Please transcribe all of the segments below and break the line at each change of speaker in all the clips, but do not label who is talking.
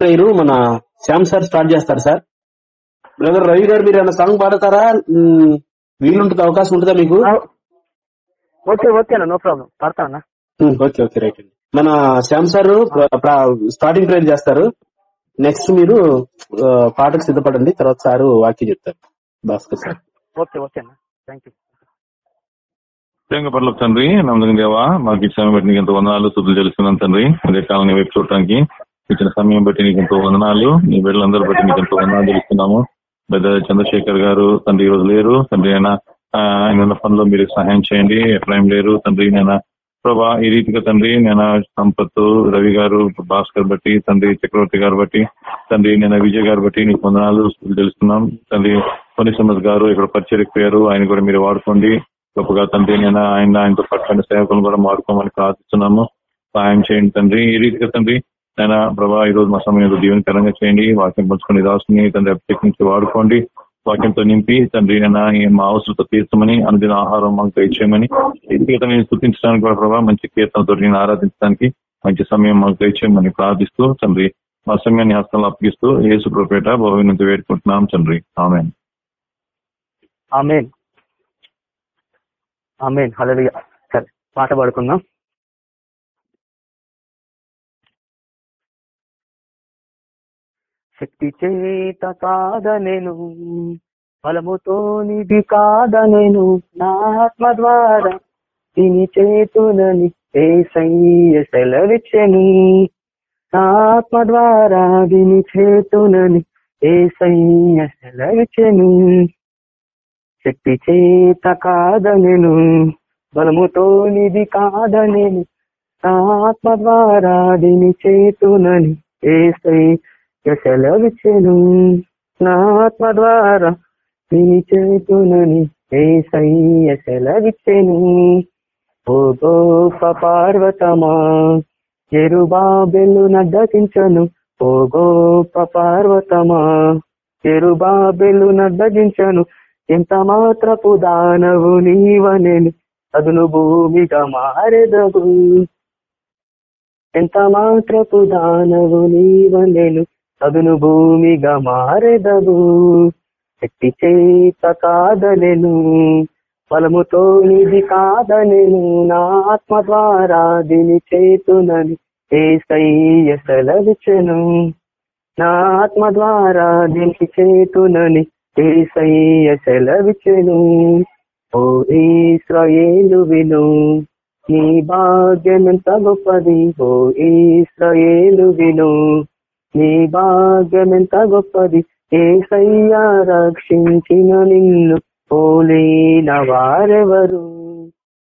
Prayer మన Shyam sir start చేస్తారు sir. Brother Ravi గారు మీరు ఏమైనా సాంగ్ పాడతారా? వీలుంటుంది అవకాశం ఉంటుందా మీకు?
ఓకే ఓకే అన్న నో ప్రాబ్లం. పడతానా
ఓకే ఓకే రైట్ అండి. మన శ్యామ్ సార్ స్టార్టింగ్ ప్రేయర్ చేస్తారు. నెక్స్ట్ మీరు పాటకు సిద్ధపడండి తర్వాత సారు వాక్యం చెప్తారు. భాస్కర్ సార్.
ఓకే ఓకే అన్న. థ్యాంక్ యూ
ప్రేమ పర్ల తండ్రి నమ్మకం దేవా మాకు సమయం బట్టి నీకు ఎంతో వందనాలు తుదులు తెలుసుకున్నాను తండ్రి అదే కాలం వైపు చూడటానికి. ఇచ్చిన సమయం బట్టి నీకు ఎంతో వందనాలు. నీ బిడ్డలందరూ బట్టి నీకు ఎంతో వందనాలు తెలుస్తున్నాము పెద్ద చంద్రశేఖర్ గారు తండ్రి ఈరోజు లేరు. తండ్రి ఆయన ఆయన ఉన్న పనిలో మీరు సహాయం చేయండి. ఎఫ్రాయిం లేరు. తండ్రి నేను ప్రభా ఈ రీతిగా తండ్రి నేను సంపత్ రవి గారు భాస్కర్ బట్టి తండ్రి చక్రవర్తి గారు బట్టి తండ్రి నేను విజయ్ గారు బట్టి నీకు వందనాలు తెలుస్తున్నాం. తండ్రి కొన్ని గారు ఇక్కడ పరిచయపోయారు ఆయన కూడా మీరు వాడుకోండి. గొప్పగా తండ్రి నేను ఆయన ఆయనతో పట్టుకున్న సేవకులను కూడా వాడుకోమని ప్రార్థిస్తున్నాము. సహాయం చేయండి తండ్రి. ఈ రీతిగా తండ్రి ఆయన ప్రభా ఈ రోజు మా సమయంలో దీవెనకరంగా చేయండి. వాక్యం పంచుకుని రాసుకుని తండ్రి అభిషేకించి వాడుకోండి. వాక్యంతో నింపి తండ్రి నేను మా అవసరంతో తీర్చమని అనుదిన ఆహారం మాకు దయచేయమని ఈ నేను స్థుతించడానికి కూడా ప్రభావ మంచి కీర్తనతో నేను ఆరాధించడానికి మంచి సమయం మాకు దయచేయమని ప్రార్థిస్తూ తండ్రి మా సమయాన్ని హస్తంలో అప్పగిస్తూ ఏసు ప్రపేట భవినంత వేడుకుంటున్నాం తండ్రి. ఆమె
ఆమెన్. ఆమెన్. హల్లెలూయా. సరే పాట పాడుకుందాం. శక్తి చేత కాదనేను బలముతో నిధి కాదనేను నా ఆత్మ ద్వారా తిని చేతునని ఏసయ్య సెలవిచ్చెను. నా ఆత్మ ద్వారా దీని చేతునని ఏసయ్య సెలవిచ్చెను. శక్తి చేత కాదనేను బలముతో నిధి కాదనేను నా ఆత్మ ద్వారా దీని చేతునని ఏసై సెలవిచ్చెను నా ఆత్మ ద్వారా దీని చేతునని ఏసయ్య సెలవిచ్చెను. ఓ గోప పార్వతమా చెరుబాబెల్లు నడ్డగించను. ఓ గోప పార్వతమా చెరుబాబెల్లు నడ్డగించను. ఎంత మాత్రపు దానవు నీవనెను అదును భూమిగా మారెదవు ఎంత మాత్రపు దానవు నీవనెను అదును భూమిగా మారెదవు శక్తి చేత కాదనెను. బలముతో నిధి కాదనెను. నా ఆత్మ ద్వారా దీని చేతునని ఏసయ్య సెలవిచెను నా ఆత్మ ద్వారా దీనికి చేతునని ఏసయ్య సెలవిచెను ఓ ఈశ్రయేలు విను. నీ భాగ్యమెంత గొప్పది. ఓ ఈశ్రయేలు విను. నీ భాగ్యమెంత గొప్పది? ఏసయ్య రక్షించిన నిన్ను పోలేన వారెవరు?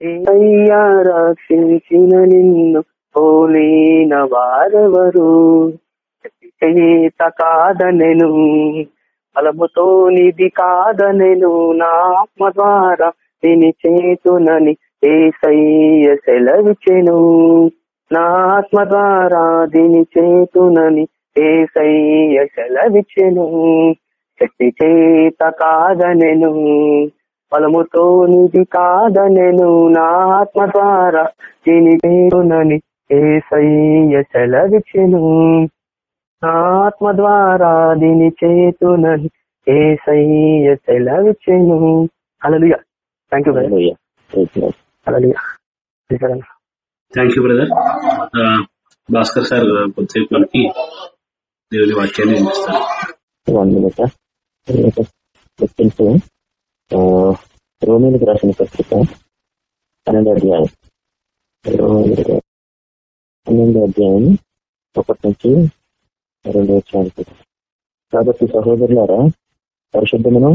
ఏసయ్య రక్షించిన నిన్ను పోలేన వారెవరు? చేత కాదనెను బలముతో నిధి కాదనెను? నా ఆత్మ ద్వారా దీని చేతునని ఏసయ్య సెలవిచెను నా ఆత్మ ద్వారా దీని చేతునని ఏసయ్య సెలవిచెను శక్తి చేత కాదనెను బలముతో నిధి కాదనెను నా ఆత్మ ద్వారా దీని చేతునని ఏసయ్య సెలవిచెను నా ఆత్మ ద్వారా దీని చేతునని Yesayya సెలవిచెను hallelujah. Thank you hallelujah.
Thank you brother Bhaskar sir కొద్దిసేపు మనకి దేవుని వాక్యాన్ని వినిపిస్తారు
వన్ తెలుసు రోమిలకు రాసిన పత్రిక పన్నెండో అధ్యాయం. రోమిలకు అధ్యాయం ఒకటి నుంచి రెండు వచ్చానికి కాబట్టి సహోదరులారా పరిశుద్ధమును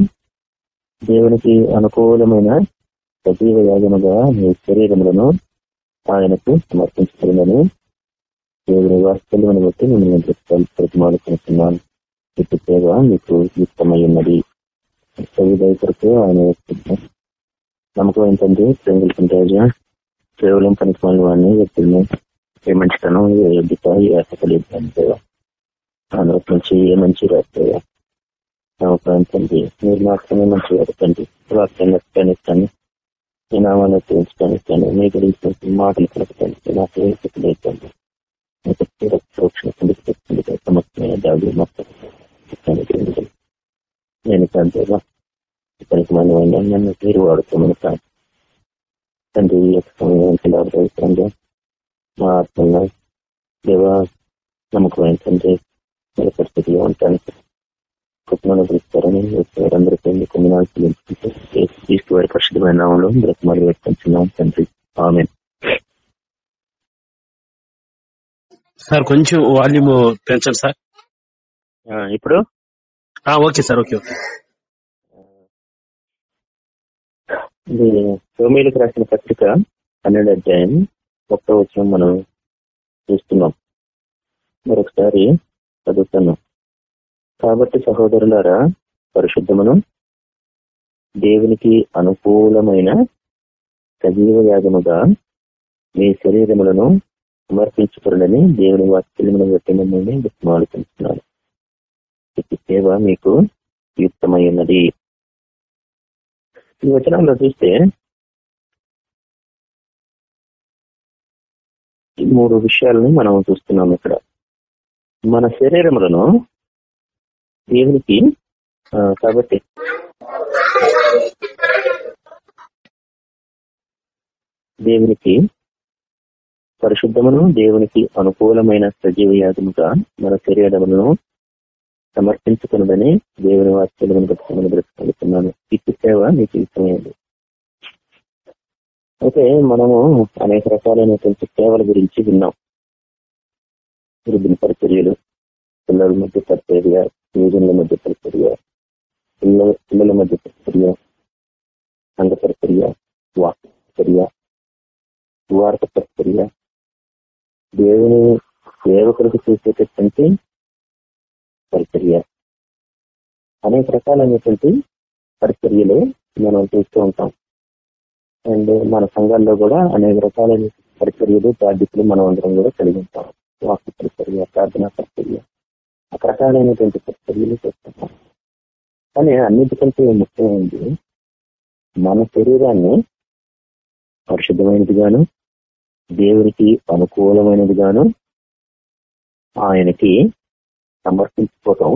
దేవునికి అనుకూలమైన సజీవ యాగముగా మీ శరీరములను ఆయనకు సమర్పించుకున్నాను దేవుని వాస్తవాలను బట్టి మిమ్మల్ని ప్రతిమాలుకుంటున్నాను ఇటు సేవ మీకు యుక్తమై ఉన్నది సవిదయ కొరకు ఆయన వేస్తున్నాం నమ్మకం ఏంటంటే ప్రేమికుల రాజా కేవలం పనికి పనులు వాడిని వ్యక్తులను ఏ మంచితనం ఏ యోగ్యత ఏ అర్హత లేదు అంతేగా అందులో నుంచి ఏ మంచి రాస్తాయా నమ్మకం ఏంటంటే మీరు మాత్రమే మంచి వాడకండి వాక్యాన్ని ఎక్కడానిస్తాను మీ నామాన్ని ఉపయోగించడానికి మీ గురించి మాటలు కలపడానికి నాకు ఏ లేదు రక్షణ కిందకి తెచ్చింది సమస్తమైన దాడు మొత్తం నేను తండ్రి ఇతనికి మనం నన్ను మీరు వాడుకోమని కాదు తండ్రి ఈ యొక్క సమయం మా ఆత్మలో దేవ నమ్మకమైన తండ్రి మరి పరిస్థితిలో ఉంటాను కుటుంబంలో పిలుస్తారని అందరికీ కొన్ని నాలుగు తీసుకువారి పరిశుద్ధమైన నామంలో బ్రతమాలు పెట్టుకుంటున్నాం తండ్రి ఆమెను
సార్ కొంచెం వాల్యూమ్ పెంచండి సార్.
ఇప్పుడు?
ఆ, ఓకే సార్ ఓకే ఓకే.
ఇది రోమిలకు రాసిన పత్రిక పన్నెండు అధ్యాయం ఒక్క వచ్చిన మనం చూస్తున్నాం. మరొకసారి చదువుతున్నాం కాబట్టి సహోదరులారా పరిశుద్ధమును దేవునికి అనుకూలమైన సజీవ యాగముగా మీ శరీరములను సమర్పించుకురని దేవుని వాక్యం బట్టి మిమ్మల్ని విస్మాలుతున్నాను ఈ సేవ మీకు యుక్తమై ఉన్నది ఈ వచనంలో చూస్తే ఈ మూడు విషయాలను మనం చూస్తున్నాం ఇక్కడ. మన శరీరములను దేవునికి కాబట్టి దేవునికి పరిశుద్ధమును దేవునికి అనుకూలమైన సజీవ యాగముగా మన శరీరములను సమర్పించుకున్నదని దేవుని వాక్యాలను బ్రతుకుని బ్రతుకుతున్నాను ఇటు సేవ మీకు ఇష్టమైంది అయితే మనము అనేక రకాలైనటువంటి సేవల గురించి విన్నాం. వృద్ధుల పరిచర్యలు పిల్లల మధ్య పరిచర్య యువజనుల మధ్య పరిచర్య పిల్లల పిల్లల మధ్య పరిచర్య సంఘ పరిచర్య వాక్ పరిచర్య వార్త పరిచర్య దేవుని సేవకులకు చేసేటటువంటి పరిచర్య. అనేక రకాలైనటువంటి పరిచర్యలు మనం చూస్తూ ఉంటాం. అండ్ మన సంఘాల్లో కూడా అనేక రకాలైన పరిచర్యలు బాధ్యతలు మనం అందరం కూడా కలిగి ఉంటాం. వాక్య పరిచర్య ప్రార్థన పరిచర్య రకరకాలైనటువంటి పరిచర్యలు చేస్తుంటాం కానీ అన్నిటికంటే ముఖ్యమైనది మన శరీరాన్ని పరిశుద్ధమైనదిగాను దేవునికి అనుకూలమైనదిగాను ఆయనకి సమర్పించుకోవటం.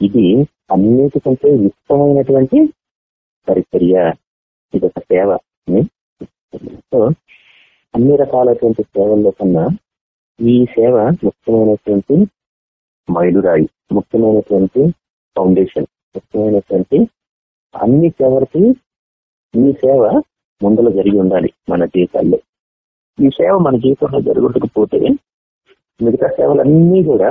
ఇది అన్నిటికంటే ఇష్టమైనటువంటి పరిచర్య. ఇది ఒక సేవ సో అన్ని రకాలైనటువంటి సేవల్లో కన్నా ఈ సేవ ముఖ్యమైనటువంటి మైలురాయి ముఖ్యమైనటువంటి ఫౌండేషన్ ముఖ్యమైనటువంటి అన్ని సేవలకి ఈ సేవ ముందర జరిగి ఉండాలి మన జీవితాల్లో. ఈ సేవ మన జీవితంలో జరుగుతుకపోతే మిగతా సేవలన్నీ కూడా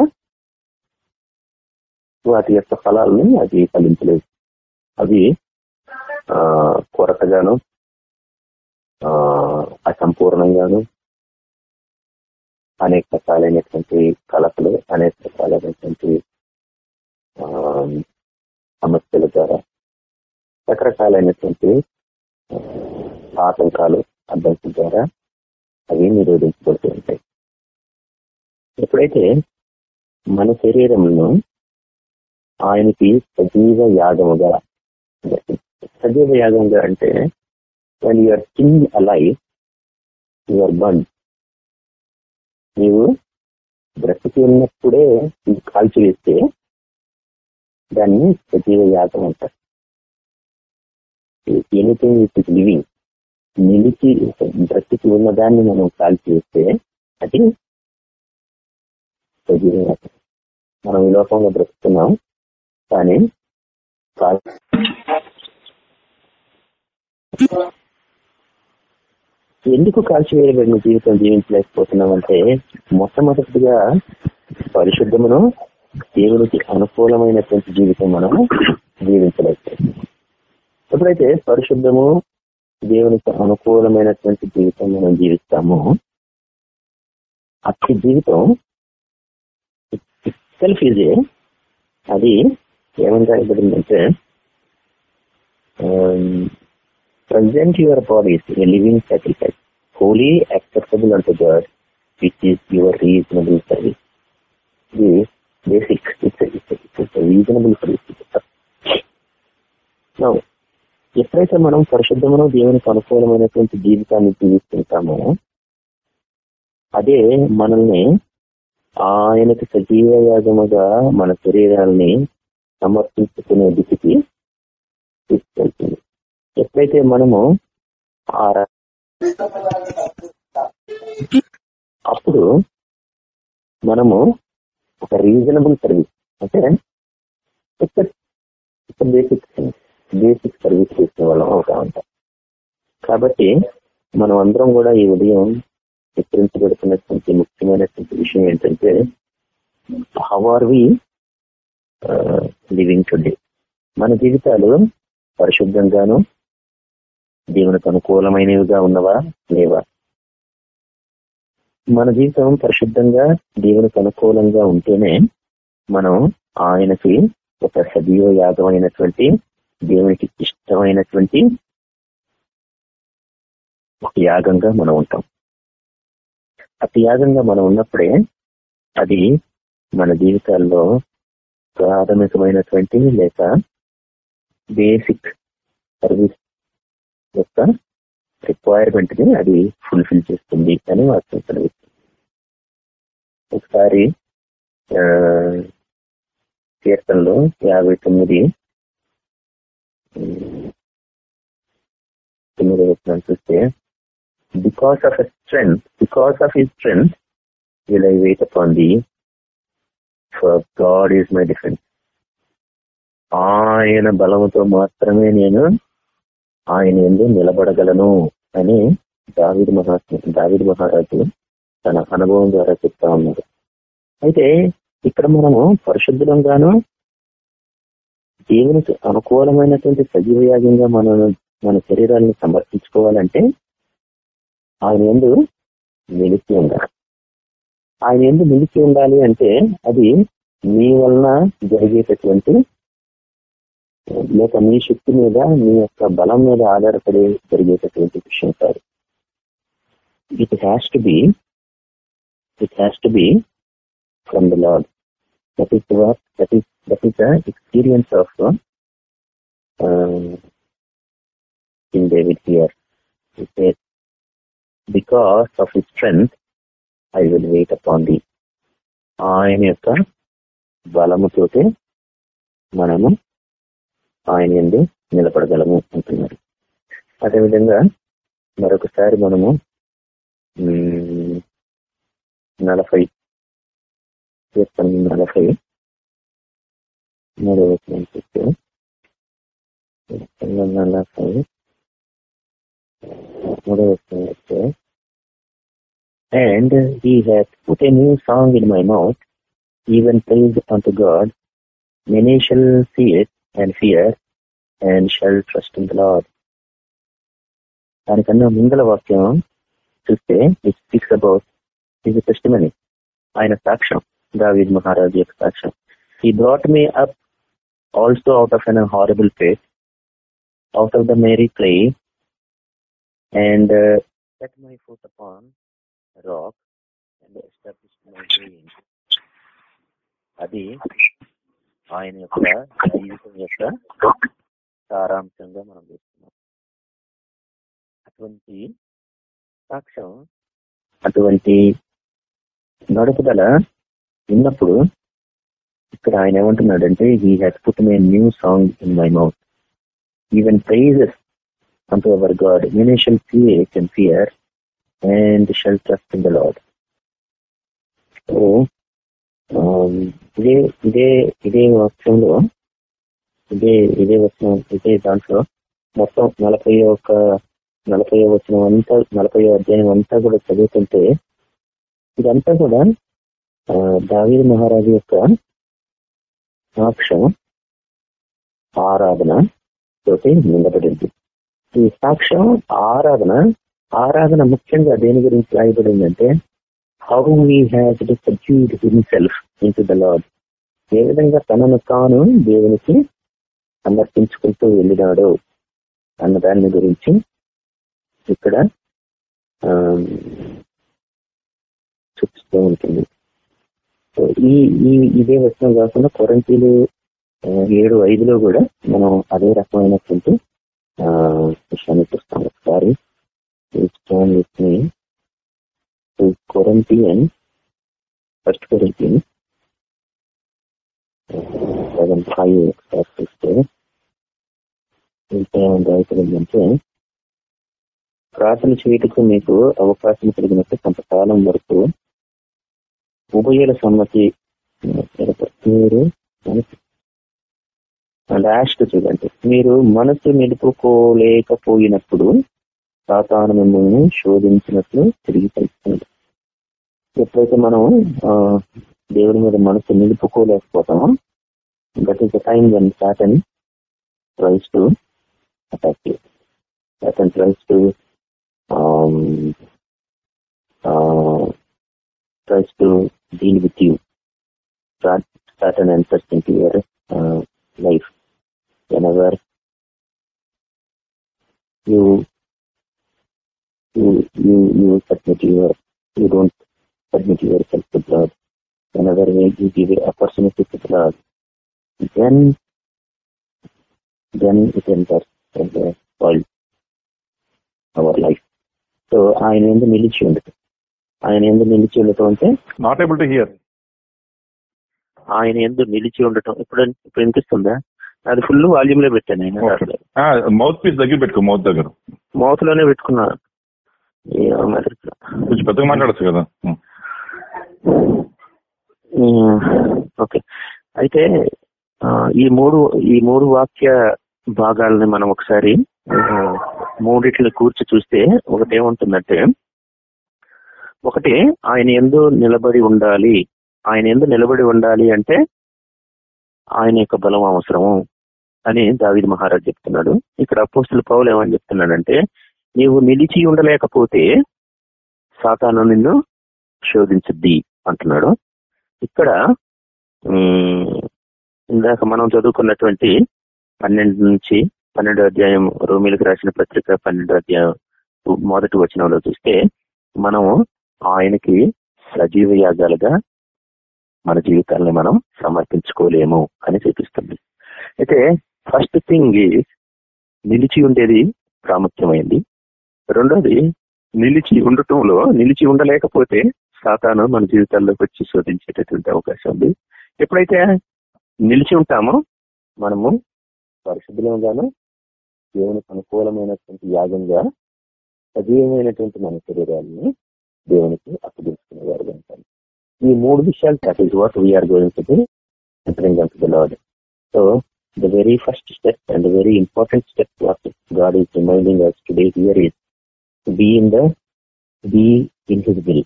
వాటి యొక్క ఫలాలని అది ఫలించలేదు. అవి ఆ కొరతగాను ఆ అసంపూర్ణంగాను అనేక రకాలైనటువంటి కలపలు అనేక రకాలైనటువంటి ఆ, సమస్యల ద్వారా రకరకాలైనటువంటి ఆ, ఆటంకాలు అడ్డంకుల ద్వారా అవి నిరోధించబడుతూ ఉంటాయి. ఎప్పుడైతే మన శరీరంలో ఆయనకి సజీవ యాగముగా సజీవ యాగముగా అంటే one your king still your you నీవు బ్రతికి ఉన్నప్పుడే ఇది కాల్చి వేస్తే దాన్ని సజీవ యాగం అంటారు. ఎనీథింగ్ ఇట్ ఇస్ లివింగ్ నిలిచి బ్రతికి ఉన్నదాన్ని మనం కాల్చి వేస్తే అది మనం ఈ లోకంలో బ్రతుకుతున్నాం కానీ కాల్ ఎందుకు కాల్చివేయబడిన జీవితం జీవించలేకపోతున్నాం అంటే మొట్టమొదటిగా పరిశుద్ధమును దేవునికి అనుకూలమైనటువంటి జీవితం మనము జీవించలేకపోతున్నాం. ఎప్పుడైతే పరిశుద్ధము దేవునికి అనుకూలమైనటువంటి జీవితం మనం జీవిస్తాము. అతి జీవితం సెల్ఫ్ ఈజే అది ఏమంటారంటే present your bodies in living sacrifice holy acceptable unto God which is your reasonable service ఇది basic it's it's reasonable service ఎప్పుడైతే మనం పరిశుద్ధమును దేవునికి అనుకూలమైనటువంటి జీవితాన్ని జీవిస్తుంటామో అదే మనల్ని ఆయనకి సజీవ యాగముగా మన శరీరాల్ని సమర్పించుకునే దిశకి తీసుకెళ్తుంది. ఎప్పుడైతే మనము ఆ అప్పుడు మనము ఒక రీజనబుల్ సర్వీస్ అంటే బేసిక్ బేసిక్ సర్వీస్ చేసిన వాళ్ళం అవుతా ఉంటాం. కాబట్టి మనం అందరం కూడా ఈ ఉదయం హెచ్చరించబడుతున్నటువంటి ముఖ్యమైనటువంటి విషయం ఏంటంటే how are we living today మన జీవితాలు పరిశుద్ధంగాను దేవునికి అనుకూలమైనవిగా ఉన్నవా లేవా? మన జీవితం పరిశుద్ధంగా దేవునికి అనుకూలంగా ఉంటేనే మనం ఆయనకి ఒక సజీవ యాగమైనటువంటి దేవునికి ఇష్టమైనటువంటి ఒక యాగంగా మనం ఉంటాం. అతి యాగంగా మనం ఉన్నప్పుడే అది మన జీవితాల్లో ప్రాథమికమైనటువంటి లేక బేసిక్ సర్వీస్ యొక్క రిక్వైర్మెంట్ని అది ఫుల్ఫిల్ చేస్తుంది అని వాక్యం కనిపిస్తుంది ఒకసారి కీర్తనలో యాభై తొమ్మిది వచనం చూస్తే because of strength because of his strength will I wait upon the for God is my defence ఆయన బలముతో మాత్రమే నేను ఆయన ఎందు నిలబడగలను అని దావిడ్ మహా దావిడ్ మహారాజు తన అనుభవం ద్వారా చెప్తా ఉన్నారు. అయితే ఇక్కడ మనము పరిశుద్ధంగాను దేవునికి అనుకూలమైనటువంటి సజీవయాగంగా మనం మన శరీరాన్ని సమర్పించుకోవాలంటే ఆయన ఎందు నిలిచి ఉండాలి. ఆయన ఎందు నిలిచి ఉండాలి అంటే అది మీ వలన జరిగేటటువంటి లేక మీ శక్తి మీద మీ యొక్క బలం మీద ఆధారపడి జరిగేటటువంటి విషయం కాదు. It has to be it has to be from the Lord that is work that is that is experience of in David here because of his strength I will wait upon the ఆయన యొక్క బలముతోటే మనము ఆయన ఎందు నిలబడగలము అంటున్నారు అదేవిధంగా మరొకసారి మనము నలభై నలభై మూడవ వచనం చూస్తే కీర్తన నలభై మూడవ వచనం చూస్తే And he hath put a new song in my mouth, even praise unto God. Many shall see it and fear, and shall trust in the Lord. దానికన్నా ముందల వాక్యం చూస్తే it speaks about his testimony ఆయన సాక్ష్యం దావీద్ మహారాజు యొక్క సాక్ష్యం he brought me up also out of an horrible place out of the miry clay and set my foot upon rock and establish my dream అది ఆయన యొక్క జీవితం యొక్క సారాంశంగా మనం చూస్తున్నాం. అటువంటి సాక్ష్యం అటువంటి నడుపుదల ఉన్నప్పుడు ఇక్కడ ఆయన ఏమంటున్నాడంటే he has put may new song in my mouth even praises unto our God many shall see and fear and shall trust in the Lord so ఇదే ఇదే ఇదే వాక్యంలో ఇదే ఇదే వచ్చిన ఇదే దాంట్లో మొత్తం నలభై ఒక నలభై వచ్చిన అంతా నలభై అధ్యాయం అంతా కూడా చదువుతుంటే ఇదంతా కూడా దావీ మహారాజు యొక్క సాక్ష్యం ఆరాధన తోటి నిండబడింది ఈ సాక్ష్యం ఆరాధన ఆరాధన ముఖ్యంగా దేని గురించి రాయబడిందంటే how we has subdued himself in to the Lord ఏ విధంగా తనను తాను దేవునికి సమర్పించుకుంటూ వెళ్ళినాడు అన్న దాని గురించి ఇక్కడ చూపిస్తూ ఉంటుంది. ఈ ఈ ఇదే వచనం కాకుండా కొరంతీలు ఏడు ఐదులో కూడా మనం అదే రకమైనటువంటి విషయాన్ని చూస్తాం ఒకసారి with Corinthian first Corinthian seven five ఒకసారి చూస్తే ఇంకా రాయకూడదంటే ప్రార్థన చేయటకు మీకు అవకాశం కలిగినట్టు కొంతకాలం వరకు ఉభయల సమ్మతి మీరు లాస్ట్ చూడండి. మీరు మనసు నిలుపుకోలేకపోయినప్పుడు సాతాను మిమ్మల్ని శోధించినట్లు తిరిగి తెలుస్తుంది ఎప్పుడైతే మనం దేవుడి మీద మనసు నిలుపుకోలేకపోతామో that is the time when Satan tries to attack Satan tries to tries to deal with you brought certain answers into your life whenever you you you you submit your you don't submit yourself to God. Whenever you give an opportunity to God, then then it enters the world, our life. So I am in the military. ఆయన ఎందుకు నిలిచి ఉండటం అంటే?
Not able to hear
ఆయన ఎందుకు నిలిచి ఉండటం. ఇప్పుడు ఇప్పుడు వినిపిస్తుందా? అది ఫుల్ వాల్యూమ్లో పెట్టాను ఆయన
మౌత్ పీస్ దగ్గర పెట్టుకో మౌత్ దగ్గర.
మౌత్లోనే పెట్టుకున్నా.
కొంచెం పెద్దగా మాట్లాడచ్చు కదా.
ఓకే. అయితే ఈ మూడు ఈ మూడు వాక్య భాగాలని మనం ఒకసారి ఆ, మూడిటిని కూర్చి చూస్తే ఒకటి ఏముంటుందంటే ఒకటి ఆయన ఎందు నిలబడి ఉండాలి. ఆయన ఎందు నిలబడి ఉండాలి అంటే ఆయన యొక్క బలం అవసరము అని దావిద్ మహారాజ్ చెప్తున్నాడు. ఇక్కడ అపోస్తుల పౌలు ఏమని చెప్తున్నాడంటే నీవు నిలిచి ఉండలేకపోతే సాతాను నిన్ను శోధించుద్ది అంటున్నాడు. ఇక్కడ ఇందాక మనం చదువుకున్నటువంటి పన్నెండు నుంచి పన్నెండో అధ్యాయం రోమిలకు రాసిన పత్రిక పన్నెండో అధ్యాయం మొదటి వచనంలో చూస్తే మనము ఆయనకి సజీవ యాగాలుగా మన జీవితాలని మనం సమర్పించుకోలేము అని చూపిస్తుంది. అయితే ఫస్ట్ థింగ్ ఈజ్ నిలిచి ఉండేది ప్రాముఖ్యమైంది. రెండోది నిలిచి ఉండటంలో నిలిచి ఉండలేకపోతే సాతాను మన జీవితాల్లోకి వచ్చి శోధించేటటువంటి అవకాశం ఉంది. ఎప్పుడైతే నిలిచి ఉంటామో మనము పరిశుద్ధంగాను దేవునికి అనుకూలమైనటువంటి యాగంగా సజీవమైనటువంటి మన శరీరాన్ని దేవునికి అప్పగించుకునే వారు ఉంటాం. ఈ మూడు విషయాలు that is what we are going to entering unto the Lord so the very first step and the very important step what God is reminding us today here is to be in the be in his will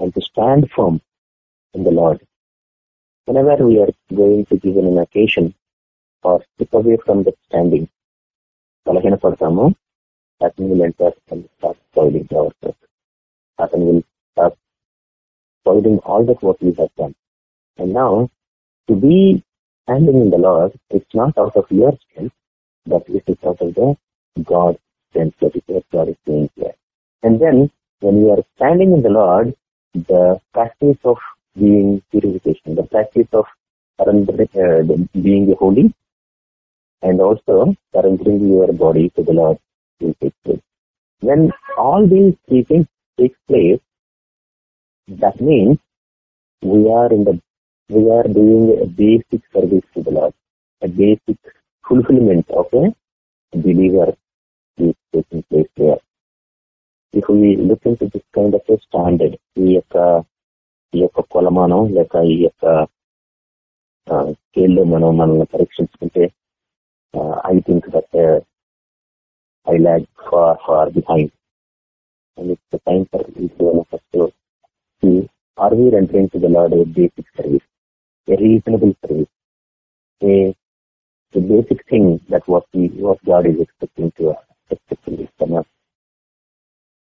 and to stand firm in the Lord. Whenever we are going to give an occasion or step away from that standing, బలహీన పడతాము Satan will enter and Satan will start spoiling all that what we have done. And now, to be standing in the Lord, it's not out of your strength, but it is out of the God's strength that is what God is doing here. And then, when you are standing in the Lord, the practice of being purification, the practice of uh, being holy, and also surrendering your body to the Lord will take place. When all these things takes place, that means we are in the we are doing a basic service to the Lord, a basic fulfillment of a believer is taking place there. If we look into this kind of a standard, ఈ యొక్క ఈ యొక్క కొలమానం లేక ఈ యొక్క స్కేల్లో మనం మనల్ని పరీక్షించుకుంటే I think that I lack far far behind and it's time for first are we entering to the Lord a basic service a reasonable service a the basic thing that what we what God is expecting to us, expecting from us.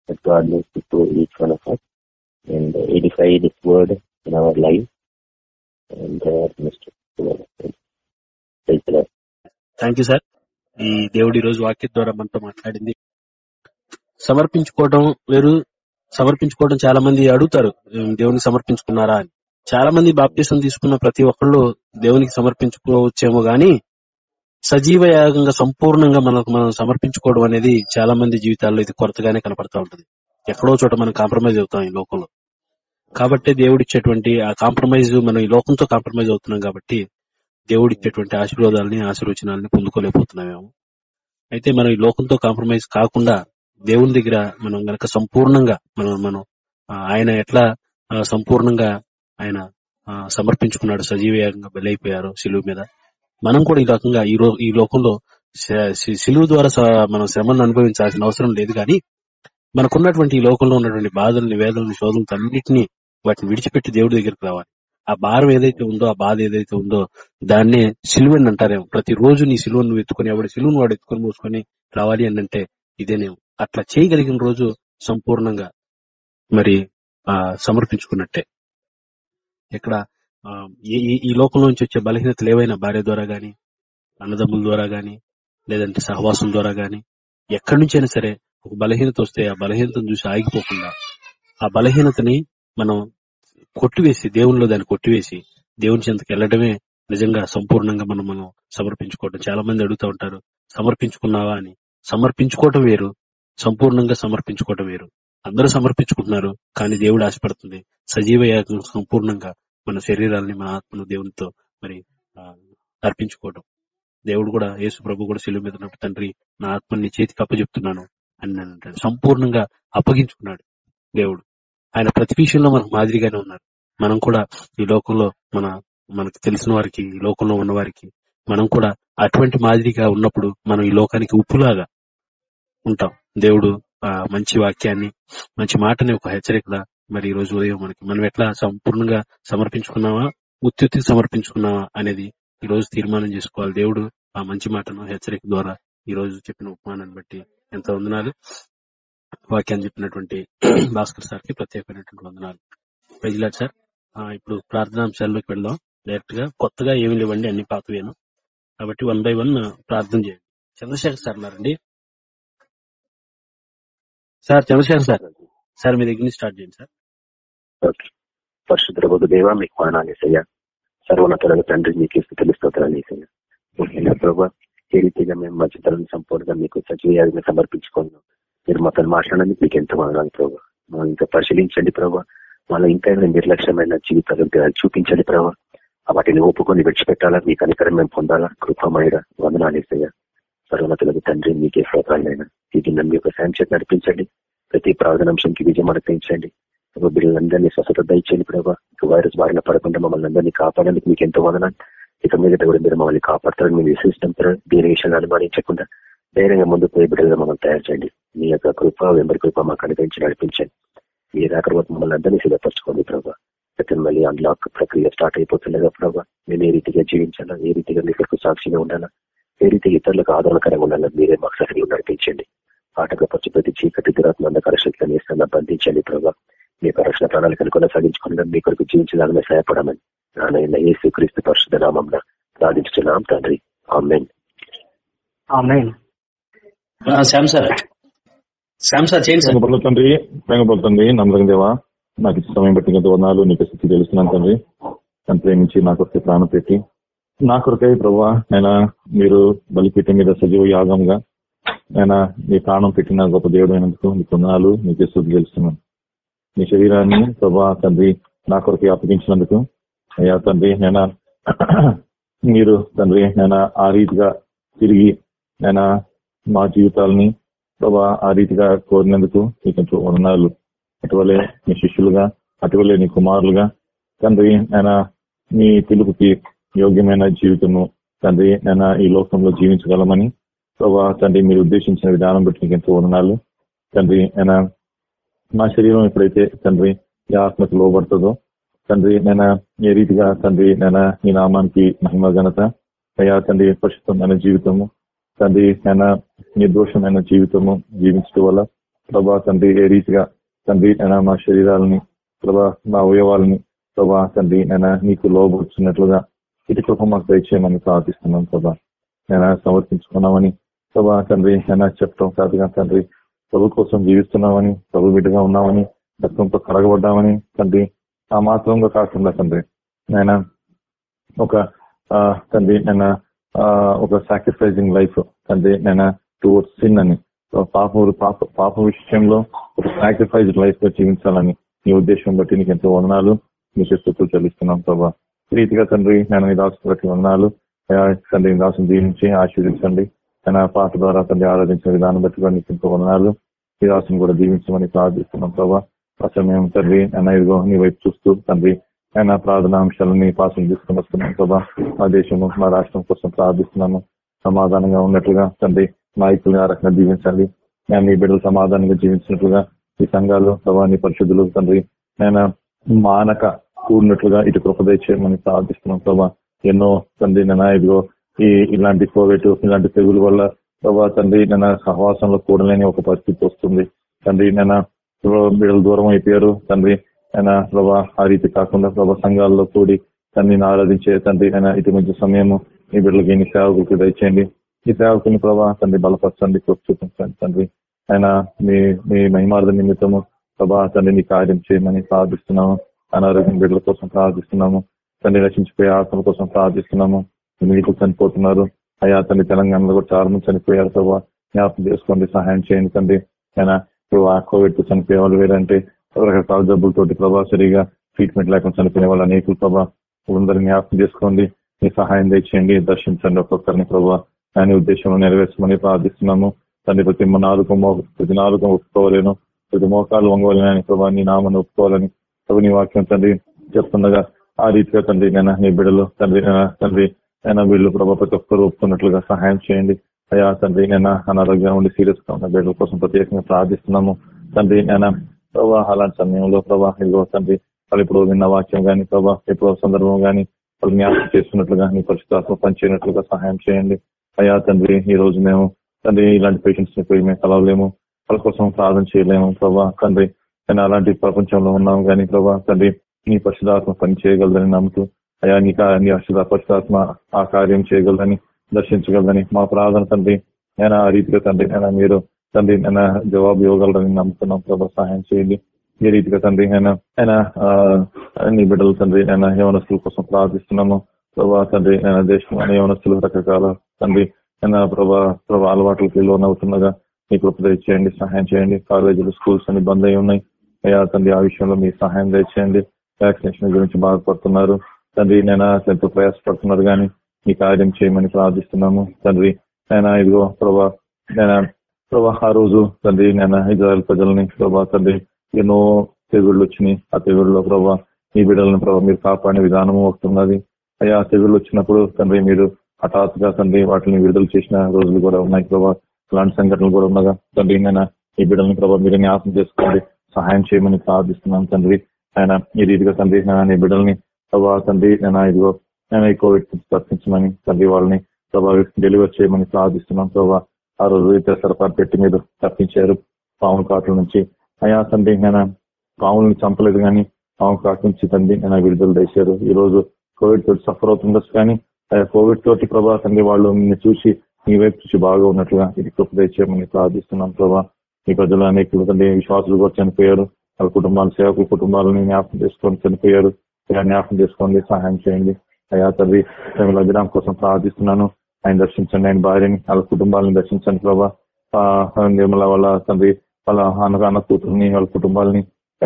That God needs to show each one of us and uh, edify this word in our life and uh, minister to our friends.
Thank you sir ఈ దేవుడి రోజు వాక్యం ద్వారా మనతో మాట్లాడింది సమర్పించుకోవడం వేరు సమర్పించుకోవడం చాలా మంది అడుగుతారు దేవునికి సమర్పించుకున్నారా? అని. చాలా మంది బాప్తీసం తీసుకున్న ప్రతి ఒక్కళ్ళు దేవునికి సమర్పించుకోవచ్చేమో గాని సజీవ యాగంగా సంపూర్ణంగా మనకు మనం సమర్పించుకోవడం అనేది చాలా మంది జీవితాల్లో ఇది కొరతగానే కనపడతా ఉంటుంది. ఎక్కడో చోట మనం కాంప్రమైజ్ అవుతాం ఈ లోకంలో. కాబట్టి దేవుడిచ్చేటువంటి ఆ కాంప్రమైజ్ మనం ఈ లోకంతో కాంప్రమైజ్ అవుతున్నాం కాబట్టి దేవుడిచ్చేటువంటి ఆశీర్వాదాలని ఆశీర్వచనాలని పొందుకోలేకపోతున్నామేమో. అయితే మనం ఈ లోకంతో కాంప్రమైజ్ కాకుండా దేవుని దగ్గర మనం గనక సంపూర్ణంగా మనం మనం ఆయన ఎట్లా ఆ, సంపూర్ణంగా ఆయన సమర్పించుకున్నాడు సజీవంగా బలైపోయారు శిలువు మీద. మనం కూడా ఈ రకంగా ఈ రో ఈ లోకంలో శిలువు ద్వారా మనం శ్రమను అనుభవించాల్సిన అవసరం లేదు కానీ మనకున్నటువంటి ఈ లోకంలో ఉన్నటువంటి బాధల్ని వేదలను శోధనలు అన్నింటినీ వాటిని విడిచిపెట్టి దేవుడి దగ్గరికి రావాలి. ఆ భారం ఏదైతే ఉందో ఆ బాధ ఏదైతే ఉందో దాన్నే సిలువని అంటారేమో. ప్రతి రోజు నీ సిలువను నువ్వు ఎత్తుకొని ఎవడి సిలువను వాడు ఎత్తుకొని మూసుకొని రావాలి అని అంటే ఇదేనేమో. అట్లా చేయగలిగిన రోజు సంపూర్ణంగా మరి ఆ సమర్పించుకున్నట్టే. ఇక్కడ ఆ, ఈ ఈ- ఈ లోకంలో నుంచి వచ్చే బలహీనతలు ఏవైనా భార్య ద్వారా గాని అన్నదమ్ముల ద్వారా గాని లేదంటే సహవాసం ద్వారా గాని ఎక్కడి నుంచైనా సరే ఒక బలహీనత వస్తే ఆ బలహీనతను చూసి ఆగిపోకుండా ఆ బలహీనతని మనం కొట్టివేసి దేవునిలో దాన్ని కొట్టివేసి దేవుని చెంతకు వెళ్ళడమే నిజంగా సంపూర్ణంగా మనం మనం సమర్పించుకోవటం చాలా మంది అడుగుతూ ఉంటారు సమర్పించుకున్నావా అని. సమర్పించుకోవటం వేరు సంపూర్ణంగా సమర్పించుకోవటం వేరు. అందరూ సమర్పించుకుంటున్నారు కానీ దేవుడు ఆశపడుతుంది. సజీవ యాగం సంపూర్ణంగా మన శరీరాన్ని మన ఆత్మను దేవునితో మరి ఆ, అర్పించుకోవడం దేవుడు కూడా యేసు ప్రభు కూడా శిలువ మీద ఉన్నప్పుడు తండ్రి నా ఆత్మని చేతికి అప్పచెప్తున్నాను అని నేను అంటాడు. సంపూర్ణంగా అప్పగించుకున్నాడు దేవుడు. ఆయన ప్రతి విషయంలో మనకు మాదిరిగానే ఉన్నారు. మనం కూడా ఈ లోకంలో మన మనకు తెలిసిన వారికి ఈ లోకంలో ఉన్న వారికి మనం కూడా అటువంటి మాదిరిగా ఉన్నప్పుడు మనం ఈ లోకానికి ఉప్పులాగా ఉంటాం దేవుడు ఆ మంచి వాక్యాన్ని మంచి మాటని ఒక హెచ్చరికగా మరి ఈ రోజు ఉదయం మనకి మనం ఎట్లా సంపూర్ణంగా సమర్పించుకున్నావా ఉత్తి సమర్పించుకున్నావా అనేది ఈ రోజు తీర్మానం చేసుకోవాలి. దేవుడు ఆ మంచి మాటను హెచ్చరిక ద్వారా ఈ రోజు చెప్పిన ఉపమానాన్ని బట్టి ఎంత వందనాలు. వాక్యాన్ని చెప్పినటువంటి భాస్కర్ సార్కి ప్రత్యేకమైనటువంటి వందనాలు. ప్రజలా సార్. ఆ, ఇప్పుడు ప్రార్థనాంశాల్లోకి వెళ్దాం. డైరెక్ట్గా కొత్తగా ఏమి లేవండి అన్ని పాతవేను. కాబట్టి వన్ బై వన్ ప్రార్థన చేయండి. చంద్రశేఖర్ సార్ ఉన్నారండి. Sir Chandrashekar sir. సార్ మీ దగ్గర నుంచి స్టార్ట్ చేయండి సార్.
ఓకే. పరిశుద్ధ దేవ మీకు మానాలేసయ్యా సర్వోన్నతులకు తండ్రి మీకు స్థితులు స్తోత్రాలు వేసయ్యా ముఖ్యంగా ప్రభావ ఏ రీతిగా మేము మధ్యతరం సంపూర్ణంగా మీకు సజీవంగా సమర్పించుకున్నాం. మీరు మాతో మాట్లాడడానికి మీకు ఎంతో వదనాలి ప్రభావ మనం ఇంకా పరిశీలించండి ప్రభావ మళ్ళీ ఇంకా ఏమైనా నిర్లక్ష్యమైన జీవితాలు చూపించండి ప్రభావ వాటిని ఒప్పుకొని విడిచిపెట్టాలా? మీకు అనికరం మేము పొందాలా? కృపమైన వందనాలేసయ్యా సర్వమతులకు తండ్రి మీకే శ్రోతాలైనా ఇది నన్ను మీ యొక్క సాయం చేతి నడిపించండి. ప్రతి ప్రార్థనాంశంకి విజయం అనుగ్రహించండి. బిడ్డలందరినీ స్వస్థత దయచేయండి ప్రభావ ఇక వైరస్ బారిన పడకుండా మమ్మల్ని అందరినీ కాపాడడానికి మీకు ఎంతో వదనాలు. ఇక మీద కూడా మీరు మమ్మల్ని కాపాడతారని మేము విశ్వసిస్తాం దీని విషయాన్ని అనుమానించకుండా ధైర్యంగా ముందు పోయి బిడ్డలుగా మమ్మల్ని తయారు చేయండి. మీ యొక్క కృప వెంబడి కృప మాకు అనుగ్రహించి నడిపించండి. మీ రాకర్వాత మమ్మల్ని అందరినీ సిద్ధపరచుకోండి ప్రభావ ప్రతి మళ్ళీ అన్లాక్ ప్రక్రియ స్టార్ట్ అయిపోతుండగా ప్రభావ మేము ఏ రీతిగా జీవించాలా? ఏ రీతిగా మీ కొరకు సాక్షిగా ఉండాలా? ఏ రీతిగా ఇతరులకు ఆదరణకరంగా ఉండాలా మీరే మాకు సహాయం నడిపించండి ఆటంకపరిచి ప్రతి చీకటి దురాత్మ అంధకార శక్తులను ఇస్తున్నా బంధించండి ప్రభావ మీ యొక్క రక్షణ ప్రణాళికను కొనసాగించుకుని మీ కొరకు జీవించడానికి సహాయపడమని. నాయన యేసు క్రీస్తు పరిశుద్ధ నామం ప్రార్థించుతున్నాం తండ్రి. ఆమెన్.
తండ్రి ప్రేమపరుల తండ్రి నమ్మకం దేవా నాకు ఇచ్చిన సమయం బట్టి ఇంత వందనాలు నీకు స్థితి తెలుస్తున్నాను తండ్రి. నన్ను ప్రేమించి నా కొరకు ప్రాణం పెట్టి నా కొరకై ప్రభా ఆయన మీరు బలిపీఠ మీద సజీవ యాగంగా ఆయన మీ ప్రాణం పెట్టిన గొప్ప దేవుడు అయినందుకు మీ వందనాలు నీకు శుద్ధి తెలుస్తున్నాను మీ శరీరాన్ని ప్రభా తండ్రి నా కొరకు అప్పగించినందుకు అయ్యా తండ్రి నేను మీరు తండ్రి నేను ఆ రీతిగా తిరిగి నేను మా జీవితాలని ప్రభా ఆ రీతిగా కోరినందుకు మీకు వందనాలు. అటువలే మీ శిష్యులుగా అటువలే నీ కుమారులుగా తండ్రి ఆయన మీ పిలుపుకి యోగ్యమైన జీవితము తండ్రి నేను ఈ లోకంలో జీవించగలమని ప్రభా తండ్రి మీరు ఉద్దేశించిన విధానం బట్టి మీకు ఎంతో వందనాలు. తండ్రి నేను మా శరీరం ఎప్పుడైతే తండ్రి ఈ ఆత్మకు లోబడుతుందో తండ్రి నేను ఏ రీతిగా తండ్రి నేను ఈ నామానికి మహిమ ఘనత అయ్యా తండ్రి పరిశుద్ధమైన జీవితము తండ్రి నేను నిర్దోషమైన జీవితము జీవించడం వల్ల ప్రభా తండ్రి ఏ రీతిగా తండ్రి నేను మా శరీరాలని ప్రభా మా అవయవాలని ప్రభా తండ్రి నేను నీకు లోబడుచున్నట్లుగా ఇటు కృప మాకు దయచేయమని ప్రార్థిస్తున్నాం ప్రభా. నేను సమర్పించుకున్నామని ప్రభా తండ్రి నేను చెప్పడం కాదుగా తండ్రి ప్రభు కోసం జీవిస్తున్నామని ప్రభు బిడ్డగా ఉన్నామని రక్తంతో కడగబడ్డామని తండ్రి ఆ మాత్రంగా కాకుండా తండ్రి నేను ఒక తండ్రి నేను ఒక సాక్రిఫైజింగ్ లైఫ్ తండ్రి నేను టువర్డ్స్ సిన్ అని పాప పాప పాప విషయంలో ఒక సాక్రిఫైజ్డ్ లైఫ్గా జీవించాలని నీ ఉద్దేశం బట్టి నీకు ఎంతో వందనాలు మీ స్థుతులు చెల్లిస్తున్నాం ప్రభా. రీతిగా తండ్రి నేను ఈ దాసు ప్రతి వందనాలు తండ్రి దాసును దీవించి ఆశీర్వించండి తన పాట ద్వారా తండ్రి ఆరాధించిన విధానం బట్టి కూడా నీకు వందనాలు ఈ దాసును కూడా దీవించమని ప్రార్థిస్తున్నాం ప్రభా. ఆ తండ్రి ఇదిగో నీ వైపు చూస్తూ తండ్రి ఆయన ప్రార్థనా అంశాలని పాసం తీసుకుని వస్తున్నాం ప్రభా. మా దేశము మా రాష్ట్రం కోసం ప్రార్థిస్తున్నాము. సమాధానంగా ఉన్నట్లుగా తండ్రి నాయకులను ఆ రకంగా జీవించాలి నేను నీ బిడ్డలు సమాధానంగా జీవించినట్లుగా ఈ సంఘాలు ప్రభా నీ పరిశుద్ధులు తండ్రి నేను మానక కూడినట్లుగా ఇటు కృపదయ ప్రార్థిస్తున్నాం ప్రభా. ఎన్నో తండ్రి నేను ఇదిగో ఈ ఇలాంటి కోవిడ్ ఇలాంటి తెగుల వల్ల ప్రభా తండ్రి నేను సహవాసంలో కూడలేని ఒక పరిస్థితి వస్తుంది. తండ్రి నేను బిడ్డలు దూరం అయిపోయారు. తండ్రి ఆయన ప్రభా ఆ రీతి కాకుండా ప్రభా సంఘాల్లో కూడి తండ్రిని ఆరాధించే తండ్రి ఆయన ఇటు మధ్య సమయము ఈ బిడ్డలకి ఎన్ని సేవకులకి దయచేయండి. ఈ సేవకుని ప్రభా తండ్రి బలపరచండి చూపించండి తండ్రి. ఆయన మీ మీ మహిమార్థ నిమిత్తము ప్రభా తండ్రి నీ కార్యం చేయమని ప్రార్థిస్తున్నాము. అనారోగ్యం బిడ్డల కోసం ప్రార్థిస్తున్నాము. తండ్రి రక్షించిపోయే ఆత్మల కోసం ప్రార్థిస్తున్నాము. మీకు చనిపోతున్నారు. అయ్యా తండ్రి తెలంగాణలో కూడా చాలా మంది చనిపోయారు ప్రభావ జ్ఞాపకం చేసుకోండి సహాయం చేయండి తండ్రి. ఆయన ఇప్పుడు ఆ కోవిడ్తో చనిపోయే వాళ్ళు వేరంటే రకరకాల జబ్బులతోటి ప్రభావ సరిగా ట్రీట్మెంట్ లేకుండా చనిపోయిన వాళ్ళ అనేకులు ప్రభా. జ్ఞాపకం చేసుకోండి. మీ సహాయం దయచేయండి దర్శించండి ఒక్కొక్కరిని ప్రభావ దాని ఉద్దేశంలో నెరవేర్చమని ప్రార్థిస్తున్నాము. తండ్రి ప్రతి నాలుగు ప్రతి నాలుగు ఒప్పుకోవాలేను ప్రతి మోకాలు వంగవాలని ప్రభావ నీ నామను ఒప్పుకోవాలని తగుని వాక్యం తండ్రి చెప్తుండగా ఆ రీతిగా తండ్రి నేను నీ బిడ్డలు తండ్రి తండ్రి నేను వీళ్ళు ప్రభా ప్రతి ఒక్కరు ఒప్పుకున్నట్లుగా సహాయం చేయండి. అయ్యా తండ్రి నేను అనారోగ్యం ఉండి సీరియస్గా ఉన్న బిడ్డల కోసం ప్రత్యేకంగా ప్రార్థిస్తున్నాము. తండ్రి నేను ప్రభా అలాంటి సమయంలో ప్రభా ఇదిగో తండ్రి వాళ్ళు ఇప్పుడు విన్న వాక్యం కానీ ప్రభా ఇప్పుడు సందర్భం కానీ వాళ్ళు జ్ఞాపకం చేస్తున్నట్లుగా నీ పరిశుభ్రత పనిచేయనట్లుగా సహాయం చేయండి. అయ్యా తండ్రి ఈ రోజు మేము తండ్రి ఇలాంటి పేషెంట్స్ని పోయి మేము కలవలేము. వాళ్ళ కోసం ప్రార్థన చేయలేము ప్రభా తండ్రి. కానీ అలాంటి ప్రపంచంలో ఉన్నాము కానీ ప్రభా తండ్రి నీ పరిశుధాత్మ పని చేయగలదని నమ్ముతూ అయా నీ నీ పరిశుధ పరిశుధాత్మ ఆ కార్యం చేయగలదని దర్శించగలదని మా ప్రార్థన తండ్రి నేను ఆ రీతిగా తండ్రి నేను మీరు తండ్రి నేను జవాబు ఇవ్వగలరని నమ్ముతున్నాం ప్రభా సహాయం చేయండి. ఏ రీతిగా తండ్రి ఆయన ఆయన నీ బిడ్డల తండ్రి ఆయన యవనస్తుల కోసం ప్రార్థిస్తున్నాము. ప్రభా తండ్రి నేను దేశం అనే యవనస్తులు రకరకాల తండ్రి నేను ప్రభా ప్రభా అలవాట్లకి లోన్ అవుతుండగా మీ కృప సహాయం చేయండి. కాలేజీలు స్కూల్స్ అన్ని బంద్ అయి ఉన్నాయి. అయ్యా తండ్రి ఆ విషయంలో మీ సహాయం తెచ్చేయండి వ్యాక్సినేషన్ గురించి బాధపడుతున్నారు. తండ్రి నేను ఎంతో ప్రయాసపడుతున్నారు కానీ మీ కార్యం చేయమని ప్రార్థిస్తున్నాము. తండ్రి నేను ఇదిగో ప్రభా నేను ప్రభా ఆ రోజు తండ్రి నేను ఇజ్రాయల్ ప్రజలని ప్రభా తండ్రి ఎన్నో తెగుళ్ళు వచ్చినాయి. ఆ తెగుళ్ళలో ప్రభా మీ బిడ్డలను ప్రభా మీరు కాపాడే విధానము వస్తున్నది అయ్యా తెగుళ్ళు వచ్చినప్పుడు తండ్రి మీరు హఠాత్తుగా తండ్రి వాటిని విడుదల చేసిన రోజులు కూడా ఉన్నాయి ప్రభా. అలాంటి సంఘటనలు కూడా ఉండగా తండ్రి నేను ఈ బిడ్డలను ప్రభా మీరు జ్ఞాపం చేసుకోండి. సహాయం చేయమని ప్రార్థిస్తున్నాను తండ్రి. ఆయన ఈ రీతిగా తండ్రి నేను బిడ్డల్ని ప్రభా తండ్రి నేను ఇదిగో నేను ఈ కోవిడ్ నుంచి తప్పించమని తండ్రి వాళ్ళని ప్రభా డెలివర్ చేయమని ప్రార్థిస్తున్నాం ప్రభా. ఆ రోజు అయితే సరఫరా పెట్టి మీరు తప్పించారు పావున కాట్ల నుంచి. అయా తండ్రి నేను పావులను చంపలేదు కానీ పాము కాట్ నుంచి తండ్రి నేను విడుదల చేశారు. ఈ రోజు కోవిడ్ తోటి సఫర్ అవుతుండొచ్చు కానీ ఆ కోవిడ్ తోటి ప్రభా తండ్రి వాళ్ళు నిన్ను చూసి నీ వైపు చూసి బాగా ఉన్నట్లుగా ఇది కృప దయచేయమని ప్రార్థిస్తున్నాం ప్రభా. మీ ప్రజలు అనేక తండ్రి విశ్వాసులు కూడా చనిపోయారు. వాళ్ళ కుటుంబాలు సేవకుల కుటుంబాలని జ్ఞాపకం చేసుకొని చనిపోయారు. ఇలా జ్ఞాపకం చేసుకోండి సహాయం చేయండి. అయ్యా తండ్రి మేము అభిరామ్ కోసం ప్రార్థిస్తున్నాను. ఆయన దర్శించండి. ఆయన భార్యని వాళ్ళ కుటుంబాలను దర్శించండి ప్రభా. నిర్మల వాళ్ళ తండ్రి వాళ్ళ అనగాన కూతుర్ని వాళ్ళ కుటుంబాలని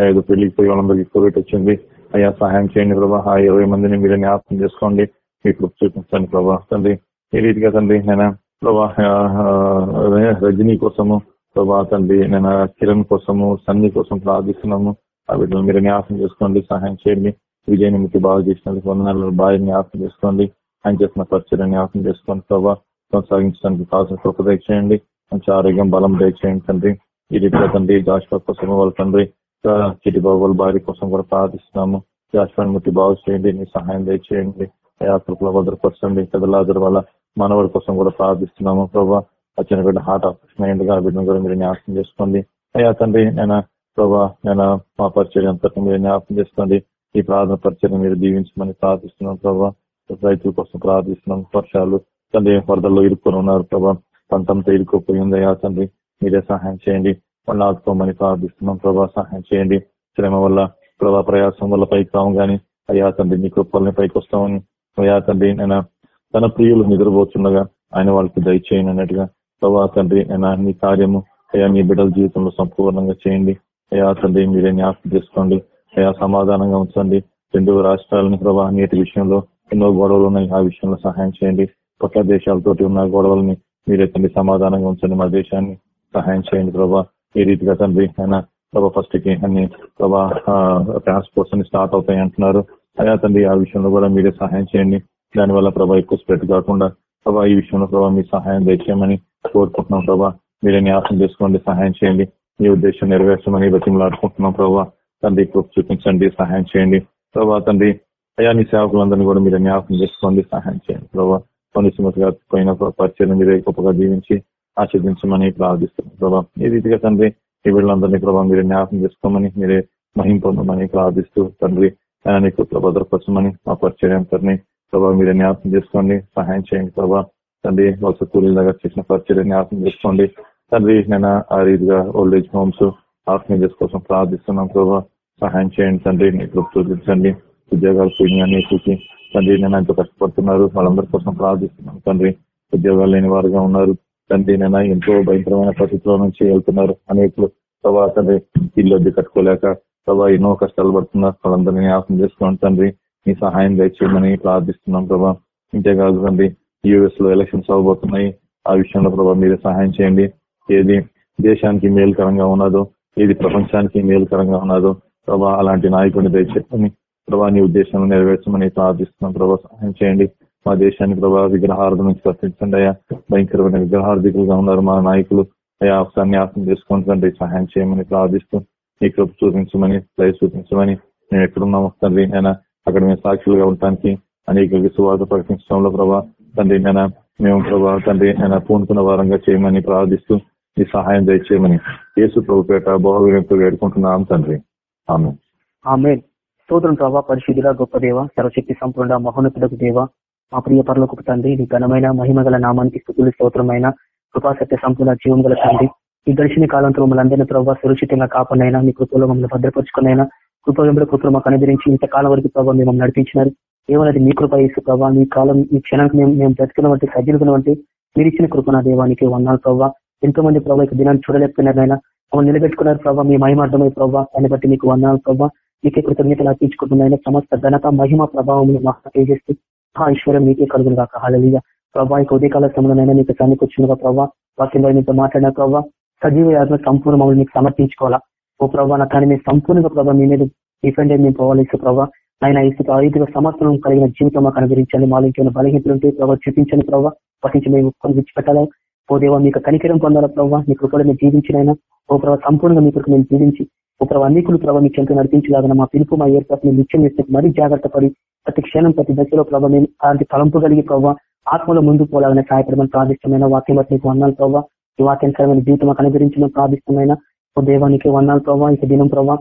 ఏదో పెళ్ళికి పోయి వాళ్ళందరికీ కోవిడ్ వచ్చింది అయ్యా సహాయం చేయండి ప్రభా. ఆ ఇరవై మందిని మీరు జ్ఞాపకం చేసుకోండి. మీకు చూపించండి ప్రభా. తండ్రి ఈ రీతిగా తండ్రి నేను ప్రభా రజనీ కోసము ప్రభా తండ్రి నేను కిరణ్ కోసము సన్ని కోసం ప్రార్థిస్తున్నాము ఆ వీటిని మీరు జ్ఞాపకం చేసుకోండి సహాయం చేయండి విజయ నిమిత్తి బాగా చేసినందుకు వందనాలు బాగా జ్ఞాపకం చేసుకోండి ఆయన చేసిన పరిచయం జ్ఞాపకం చేసుకోండి ప్రభా కొనసాగించడానికి కావాల్సిన కృప దయచేయండి మంచి ఆరోగ్యం బలం దయచేయండి తండ్రి ఈ తండ్రి జాషువా కోసం వాళ్ళ తండ్రి చిటి బాబు వాళ్ళ భార్య కోసం కూడా ప్రార్థిస్తున్నాము జాషువాని ముట్టి బాగు చేయండి మీ సహాయం దయచేయండి కృపలో భద్రపరచండి కదలాదరు వాళ్ళ మనవాడి కోసం కూడా ప్రార్థిస్తున్నాము ప్రభా వచ్చిన బిడ్డ హార్ట్ ఆపరేషన్ అయ్యిందిగా బిడ్డను కూడా మీరు జ్ఞాపకం చేసుకోండి. అయ్యా తండ్రి నేను ప్రభా నేను మా పరిచయం అంతటా మీరు జ్ఞాపకం చేసుకోండి. ఈ ప్రార్థన పరిచయం మీరు దీవించమని ప్రార్థిస్తున్నాం ప్రభా. రైతుల కోసం ప్రార్థిస్తున్నాం. వర్షాలు తండ్రి వరదల్లో ఇరుక్కొని ఉన్నారు ప్రభా. పంటంతో ఇరుక్కుపోయి ఉంది అయ్యా తండ్రి. మీరే సహాయం చేయండి. వాళ్ళని ఆదుకోమని ప్రార్థిస్తున్నాం ప్రభా. సహాయం చేయండి. శ్రమ వల్ల ప్రభా ప్రయాసం వల్ల పైకి రావు కానీ అయ్యా తండ్రి మీ కృపల్ని పైకి వస్తామని. అయ్యా తండ్రి నేను తన ప్రియులు నిద్రపోతుండగా ఆయన వాళ్ళకి దయచేయను అన్నట్టుగా ప్రభా తండ్రి అయినా నీ కార్యము అయ్యా మీ బిడ్డల జీవితంలో సంపూర్ణంగా చేయండి. అయ్యా తండ్రి మీరే జ్ఞాపకం చేసుకోండి. అయ్యా సమాధానంగా ఉంచండి. రెండు రాష్ట్రాలని ప్రభా నేటి విషయంలో ఎన్నో గొడవలు ఉన్నాయి. ఆ విషయంలో సహాయం చేయండి. పక్క దేశాలతోటి ఉన్న గొడవలని మీరే తండ్రి సమాధానంగా ఉంచండి. మా దేశాన్ని సహాయం చేయండి ప్రభా. ఏ రీతిగా తండ్రి ఆయన ప్రభా ఫస్ట్కి అన్ని ప్రభా ట్రాన్స్పోర్ట్స్ అన్ని స్టార్ట్ అవుతాయి అంటున్నారు. అయ్యా తండ్రి ఆ విషయంలో కూడా మీరే సహాయం చేయండి. దానివల్ల ప్రభా ఎక్కువ స్ప్రెడ్ కాకుండా ప్రభా ఈ విషయంలో ప్రభా మీ సహాయం దయచేయమని కోరుకుంటున్నాం ప్రభా. మీరే న్యాసం చేసుకోండి సహాయం చేయండి. మీ ఉద్దేశం నెరవేర్చమని బతిమలాడుకుంటున్నాం ప్రభా. తండ్రి చూపించండి సహాయం చేయండి. ప్రభా తండ్రి అయా మీ సేవకులందరినీ కూడా మీరు జ్ఞాపకం చేసుకోండి సహాయం చేయండి ప్రభా. కొన్ని సుమతిగా పోయిన పరిచయం మీరే గొప్పగా దీవించి ఆశీర్దించమని ప్రార్థిస్తున్నాం ప్రభా. ఈ రీతిగా తండ్రి ఈ వీళ్ళందరినీ ప్రభావ మీరు జ్ఞాపకం చేసుకోమని మీరే మహింపొందమని ప్రార్థిస్తూ తండ్రి ఆయన నీకు భద్రపరచమని మా పరిచయం తండ్రి ప్రభావ మీరు జ్ఞాపకం చేసుకోండి సహాయం చేయండి ప్రభావ తండ్రి వలస కూలీల దగ్గర చేసిన పరిచయం జ్ఞాపకం చేసుకోండి. తండ్రి నేను ఆ రీతిగా ఓల్డ్ ఏజ్ హోమ్స్ ఆర్ఫనేజెస్ కోసం ప్రార్థిస్తున్నాం ప్రభావ సహాయం చేయండి తండ్రి నీకు చూపించండి. ఉద్యోగాలు పోయినాయని చూసి తండ్రి నేను ఎంతో కష్టపడుతున్నారు. వాళ్ళందరి కోసం ప్రార్థిస్తున్నాం తండ్రి. ఉద్యోగాలు లేని వారుగా ఉన్నారు. తండ్రి నేను ఎంతో భయంకరమైన పరిస్థితుల నుంచి వెళ్తున్నారు. అనేకులు ప్రభా తండ్రి ఇల్లు అద్దె కట్టుకోలేక ప్రభా ఎన్నో కష్టాలు పడుతున్నారు. వాళ్ళందరినీ జ్ఞాపకం చేసుకోండి తండ్రి. మీ సహాయం దయచేయమని ప్రార్థిస్తున్నాం ప్రభా. ఇంతేకాదు తండ్రి యుఎస్లో ఎలక్షన్స్ అవబోతున్నాయి. ఆ విషయంలో ప్రభావ మీరే సహాయం చేయండి. ఏది దేశానికి మేలుకరంగా ఉన్నదో ఏది ప్రపంచానికి మేలుకరంగా ఉన్నదో ప్రభా అలాంటి నాయకుడిని దయచేసుకుని ప్రభా నీ ఉద్దేశం నెరవేర్చమని ప్రార్థిస్తున్నాం. ప్రభా సహాయం చేయండి. మా దేశాన్ని ప్రభా విగ్రహార్థం నుంచి తప్పించండి అయ్యా. భయంకరమైన విగ్రహార్థికులుగా ఉన్నారు మా నాయకులు. అయ్యా సన్యాసం చేసుకుంటుంటే సహాయం చేయమని ప్రార్థిస్తూ నీ కృప చూపించమని ప్లేస్ చూపించమని మేము ఎక్కడున్నాము తండ్రి. అయినా అక్కడ మేము సాక్షులుగా ఉండటానికి అనేక విశ్వాస ప్రకటించడంలో ప్రభా తండ్రి నేను మేము ప్రభా తండ్రి నేను పూనుకున్న వారంగా చేయమని ప్రార్థిస్తూ మీ సహాయం దయచేయమని యేసు ప్రభుపేట బహువినంతో వేడుకుంటున్నాం తండ్రి. ఆమె
ఆమె స్తోత్రం ప్రభా పరిశుద్ధుల గొప్ప దేవ సర్వశక్తి సంపూర్ణ మహోన్నతులకు దేవ మా ప్రియ పరులకు తండ్రి నీ ఘనమైన మహిమ గల నామానికి స్థుతులు స్తోత్రమైన కృపాసత్య సంపూర్ణ జీవం గల తండ్రి. ఈ గడిచిన కాలంతో మమ్మల్ని అందరినీ ప్రభావ సురక్షితంగా కాపాడినైనా మీ కృపలో మమ్మల్ని భద్రపరుచుకున్నైనా కృప కృపలు మాకు అనుగ్రహించి ఇంతకాలం వరకు ప్రభావ మిమ్మల్ని నడిపించినారు. ఏమన్నది మీ కృప ఇసు ప్రభావ మీ కాలం ఈ క్షణానికి మేము మేము బ్రతికిన వంటి వంటి మీరు ఇచ్చిన కృప నా దేవానికి వందాలు ప్రభావ ఎంతో మంది ప్రభావ ఇక దినాన్ని చూడలేకపోయినారైనా మమ్మల్ని నిలబెట్టుకున్నారు ప్రభావ మీ మహిమార్థమై ప్రభావ దాన్ని బట్టి మీకు వందాలు ప్రభావ మీకే కృతజ్ఞతలు అర్పించుకుంటున్నాయన సమస్త ఘనత మహిమ ప్రభావం మాకు తేజేస్తూ ఆ ఈశ్వరం మీకే కలుగును కాక హాలలియ ప్రభావ ఇక ఉదయకాల సమయంలోనైనా మీకు సన్నికి వచ్చినగా ప్రభావ వాక్యంలో మీతో మాట్లాడిన ప్రభావ సజీవ యాత్ర సంపూర్ణ మమ్మల్ని మీకు సమర్పించుకోవాలా. ఓ ప్రభావ నా కానీ మీరు సంపూర్ణంగా ప్రభావ మీ మీద డిఫెండ్ మేము పోవాలి ప్రభావ ఆయన ఇసుక ఐదుగా సమర్థనం కలిగిన జీవితం మాకు అనుగ్రహించండి. మాలో ఇంకేమైనా బలహీనతలు ఉంటే ప్రభావ చూపించండి ప్రభావ పఠించి మేము కొన్ని విడిచిపెట్టాలా? ఓ దేవ మీకు కనికరం పొందాలా ప్రభావ మీ కృపలో మేము జీవించినైనా ఓ ప్రభావ సంపూర్ణంగా మీ కృప మేము జీవించి ఓ ప్రభావ అన్నికులు ప్రభావ మీ చెంత నడిపించలాగా మా పిలుపు మా ఏర్పాటు నిత్యం చేస్తే మరీ జాగ్రత్త పడి ప్రతి క్షణం ప్రతి దశలో ప్రభావ మేము అలాంటి తలంపు కలిగి ప్రభావ ఆత్మలో ముందుకు పోలాలని సహాయపడమని ప్రార్థిష్టమైన వాక్యం బట్టి నీకు వన్నాలు ప్రభావ ఈ వాక్యానుసరమైన జీవితం మాకు అనుగ్రహించడం ప్రార్థిస్తున్నాయినా ఓ దేవానికి వన్నాలు ప్రభావ ఇక దినం ప్రభావ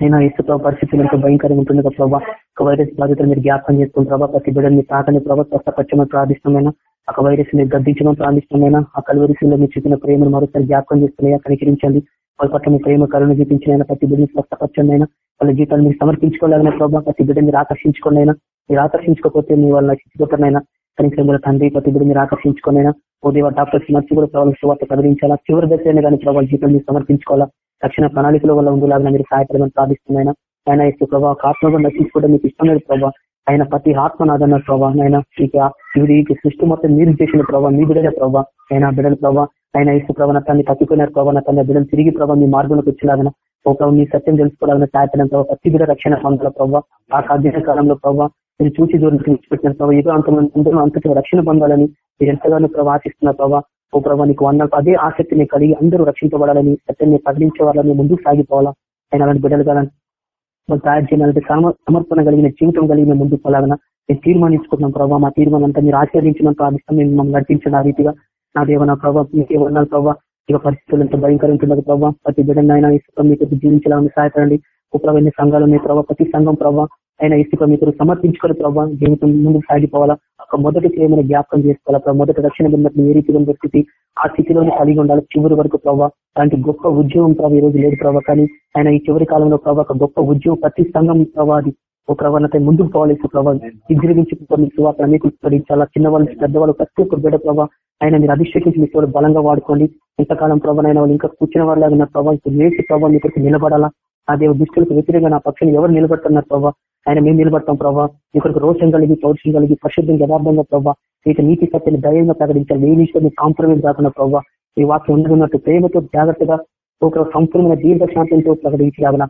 నేను ఇసు పరిస్థితులు ఎంతో భయంకరంగా ఉంటుంది కదా ప్రభావ ఒక వైరస్ బాధితులు మీరు జ్ఞాపకం చేసుకుని ప్రభావ ప్రతి బిడ్డని మీ తాకని ప్రభావ స్వస్థపచ్చమని ప్రార్థిష్టమైన ఒక వైరస్ మీరు గద్దించమని ప్రార్థిష్టమైన ఆ కలవరిశిలో మీరు చూపిన ప్రేమను మరోసారి జ్ఞాపకం చేసుకున్నాయా కనికరించండి వాళ్ళ పట్ల మీ ప్రేమ కరుణ చూపించిన ప్రతి బిడ్డని స్వస్థపచ్చండి వాళ్ళ జీవితాలు మీరు సమర్పించుకోలేదనే ప్రభావ ప్రతి బిడ్డని మీరు మీరు ఆకర్షించకపోతే మీ వాళ్ళ నశించుకోకనైనా కనీసం కూడా తండ్రి ప్రతి బిడ్డ మీరు ఆకర్షించుకునైనా. ఓ డాక్టర్స్ నర్సి కూడా ప్రభుత్వ శువార్త ప్రకటించాలా? చివరి దశ కానీ ప్రభావ జీవితం మీరు సమర్పించుకోవాలా? రక్షణ ప్రణాళికల వల్ల ఉండేలాగా మీరు సహాయపడమని ప్రార్థిస్తున్నాయినా. ఆయన ఇసు ప్రభావ ఆత్మగా నశించుకోవడం మీకు ఇష్టం లేదు ప్రభావ. ఆయన ప్రతి ఆత్మనాదన్న ప్రభావ ఆయన ఇక సృష్టి మొత్తం మీరు చేసిన ప్రభావ మీ బిడ్డల ప్రభావ. ఆయన బిడ్డల ప్రభావ ఆయన ఇసు ప్రభావ తన్ని తప్పిపోయినారు ప్రభావ తన బిడ్డలు తిరిగి ప్రభావ మీ మార్గంలోకి వచ్చేలాగా ఒక మీ సత్యం తెలుసుకోవాలని సహాయపడిన ప్రభావ ప్రతి బిడ్డ రక్షణ పొందాల ప్రభావ? ఆ సాధ్యత కాలంలో ప్రభావ నేను చూసి దూరం విడిచిపెట్టిన ప్రభావ ఏదో అంత అందరూ అంతటి రక్షణ పొందాలని మీరు ఎంతగానో ప్రవాసిస్తున్న ప్రభావ ఓ ప్రభావ నీకు వంద అదే ఆసక్తిని కలిగి అందరూ రక్షించబడాలని సత్యాన్ని ప్రకటించే వాళ్ళని ముందుకు సాగిపోవాలా? ఆయన అలాంటి బిడ్డలు కాలని మనం తయారు చేయాలంటే సమర్పణ కలిగిన జీవితం కలిగిన ముందుకు పోలాగన? నేను తీర్మానించుకుంటున్నాం ప్రభావ మా తీర్మానం అంతా మీరు ఆశీర్వదించిన ప్రార్థిస్తాం నేను మమ్మల్ని నడిపించిన ఆ రీతిగా. నా దేవ నా ప్రభావ మీకే ఉన్నాను ప్రభావ ఇక పరిస్థితులు ఎంత భయంకరంగా ప్రభావ ప్రతి బిడ్డ ఆయన మీకు జీవించాలని సహాయపడండి. ఉపరవన్నీ సంఘాలు ఉన్నాయి ప్రభావ ప్రతి సంఘం ప్రభావ ఆయన ఇసుక మీకు సమర్పించుకొని ప్రభావ జీవితం ముందుకు సాగిపోవాలా? ఒక మొదటి ప్రేమను జ్ఞాపకం చేసుకోవాలా? ప్రభావ మొదటి రక్షణ బిందకు ఏ రీతిగా స్థితి? ఆ స్థితిలోనే కలిగి ఉండాలి చివరి వరకు ప్రభావ అలాంటి గొప్ప ఉద్యోగం ప్రభావ ఈ రోజు లేదు ప్రభావ కానీ ఆయన ఈ చివరి కాలంలో ప్రభావ ఒక గొప్ప ఉద్యోగం ప్రతి సంఘం ప్రభావ అది ఒక ప్రవణత ముందుకు పోవాలి ప్రభావం విజృంభించి సువార్త అనేక చాలా చిన్నవాళ్ళు పెద్దవాళ్ళు ప్రతి ఒక్క బిడ్డ ప్రభావ ఆయన మీరు అభిషేకించి మీ సేవలు బలంగా వాడుకోండి. ఇంతకాలం ప్రభావైన వాళ్ళు ఇంకా కూర్చున్న వాళ్ళ ఉన్న ప్రభావం వేసి ప్రభావం మీ నిలబడాలా? ఆ దేవ దుస్తులకు వ్యతిరేకంగా నా పక్షాన్ని ఎవరు నిలబడుతున్నారు ప్రభావ ఆయన మేము నిలబడతాం ప్రభావ మీ కొరకు రోషం కలిగి పౌరుషం కలిగి పరిశుద్ధం యథార్థంగా ప్రభావ మీకు నీతి సత్యని ధైర్యంగా ప్రకటించాలి. ఏ విషయం కాంప్రమైజ్ కాకుండా ప్రభావ ఈ వాక్యం ఉన్నట్టు ప్రేమతో జాగ్రత్తగా ఒక సంపూర్ణమైన దీర్ఘశాంతంతో ప్రకటించగల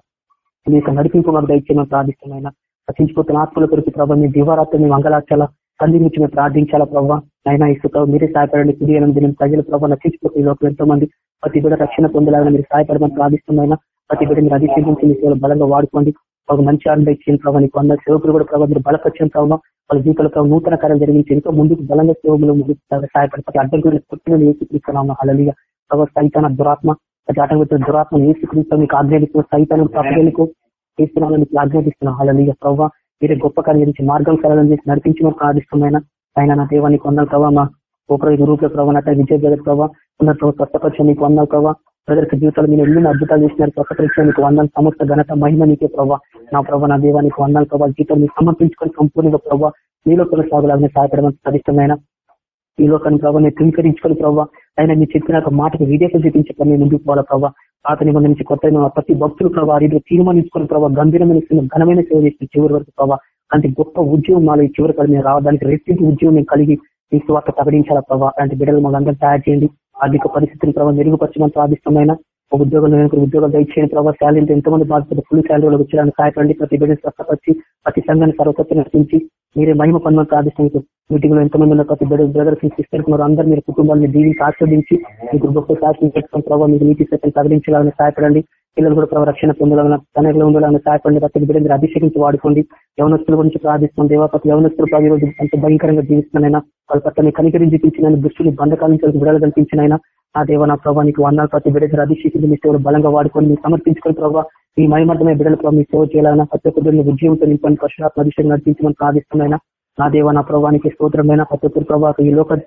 మీ యొక్క నడిపింపు మాకు దయచేయమని ప్రార్థిస్తున్నాయినా రచించిపోతున్న ఆత్మల కొరకు ప్రభావ మీ దివారాత్రి మేము అంగలార్చాలా తల్లి నుంచి మేము ప్రార్థించాలా ప్రభావ అయినా ఇసుక మీరే సహాయపడండి. కుడి దినం ప్రజల ప్రభావ నచ్చించిపోతున్న లోపల ఎంతో మంది ప్రతి కూడా రక్షణ పొందలాగా మీరు సహాయపడమని ప్రార్థిస్తున్నాయినా ప్రతి బిడ్డ మీరు అధిక్షేపించి మీ సేవలు బలంగా వాడుకోండి. ఒక మంచి ఆనంద ఇచ్చిన ప్రభావ నీకు అన్న సేవకులు కూడా ప్రభావ మీరు బలపరిచిన ప్రభావ వాళ్ళ జీవితంలో ప్రభావ నూతన కార్యం జరిగించి ఎంతో ముందుకు బలంగా సేవలు ముందుకు సహాయపడి ప్రతి అడ్డంకులు పుట్టిన ఏసుక్రీస్తున్నాము అలలిగా ప్రభావ సైతాన దురాత్మ ప్రతి ఆటంకం దురాత్మ ఏసుక్రీస్తూ మీకు ఆజ్ఞాపిస్తున్న సైతానం తప్పగలకు తీసుకున్నామని మీకు ఆజ్ఞాపిస్తున్నాం. అలలిగా ప్రభావ మీరే గొప్ప కార్యం చేసి మార్గం సరళం చేసి నడిపించమని ప్రార్థిస్తున్నాయినా. ఆయన నా దేవానికి వందలు ప్రభావ మా ఉపయోగ గ్రూప్ ప్రభావ నట విజయ జగత్ ప్రభావ ఉన్న స్వస్థపరిచయం మీకు వందలు ప్రభావ ప్రజలకు జీవితాలు మీరు ఎన్ని అద్భుతాలు చేసినారు స్వస్థపరిచయం మీకు వందలు సమస్త ఘనత మహిమ నీకే ప్రభావ నా ప్రభావ నా దేవానికి వందలు ప్రభావ జీవితం మీకు సమర్పించుకొని సంపూర్ణంగా ప్రభావ మీలో కొనసాగులాగానే సహాయపడమని సాధిస్తున్నాయినా ఈ లోకాన్ని ప్రభావ నేను త్రింకరించుకొని ప్రభావ ఆయన మీరు చెప్పిన ఒక మాటకు విదేశం చూపించక నేను ముందుకు పోవాలా ప్రభావ పాత నిబంధన నుంచి కొత్త ప్రతి భక్తులు ప్రభావ ఇది తీర్మానించుకుని ప్రభావ గంభీరమైన ఘనమైన సేవ చేసిన చివరి వరకు ప్రభావ అంటే గొప్ప ఉద్యోగం మాలో ఈ చివరి కాలం మేము రావడానికి రెట్టింపు ఉద్యోగం కలిగి ఈ స్వార్థ ప్రకటించాలా ప్రభావ అలాంటి బిడ్డలు మనందరూ తయారు చేయండి. ఆర్థిక పరిస్థితిని ప్రభావ మెరుగుపరచమని ప్రార్థిస్తున్నాయినా. ఒక ఉద్యోగంలో ఉద్యోగాలు దయచేయని ప్రభావ శాలరీ ఎంతమంది బాధ్యత ఫుల్ శాలరీలో వచ్చేయడానికి సహాయపడండి. ప్రతి బిడ్డ స్వస్థపరిచి ప్రతి సంఘాన్ని సర్వకత్తి నడిపించి మీరే మహిమ పనులను ప్రార్థిస్తాం మీటింగ్లో ఎంతమంది ఉన్న ప్రతి బిడ్డ బ్రదర్స్ సిస్టర్స్ అందరూ మీరు కుటుంబాన్ని దీనికి ఆస్వాదించి మీకు గొప్ప సాక్షి పెట్టుకుని ప్రభావ మీకు నీతి సత్యం ప్రకటించాలని సహాయపడండి. పిల్లలు కూడా ప్రభావ రక్షణ పొందాలని తనలో ఉండాలని సహాయపడండి. ప్రతి బిడ్డ మీరు అభిషేకించి వాడుకోండి. యవనస్తుల గురించి ప్రార్థిస్తుంది దేవాపతి యవనస్తులు ప్రభావ రోజు అంత భయంకరంగా జీవిస్తున్నాయినా వాళ్ళ పట్ల కనికరించి పిలిచిన దృష్టిని బంధకాల నుంచి విడుదల కల్పించిన ఆయన. నా దేవ నా ప్రభావ నీకు వందాలు ప్రతి బిడ్డ అభిషేకించి మీ సేవలు బలంగా వాడుకొని మీరు సమర్పించుకుని ప్రభావ ఈ మయమర్థమే బిడ్డల ప్రభావ మీ సేవ చేయాలన్నా ప్రతి ఒక్కరిని ఉద్యమంతో నింపని పరిశుభాత్మ అభిషేకం నడిపించమని ప్రార్థిస్తున్నాయినా. నా దేవ నా ప్రభావానికి స్తోత్రమైన ప్రతి ఒక్కరు ప్రభావ ఈ లోక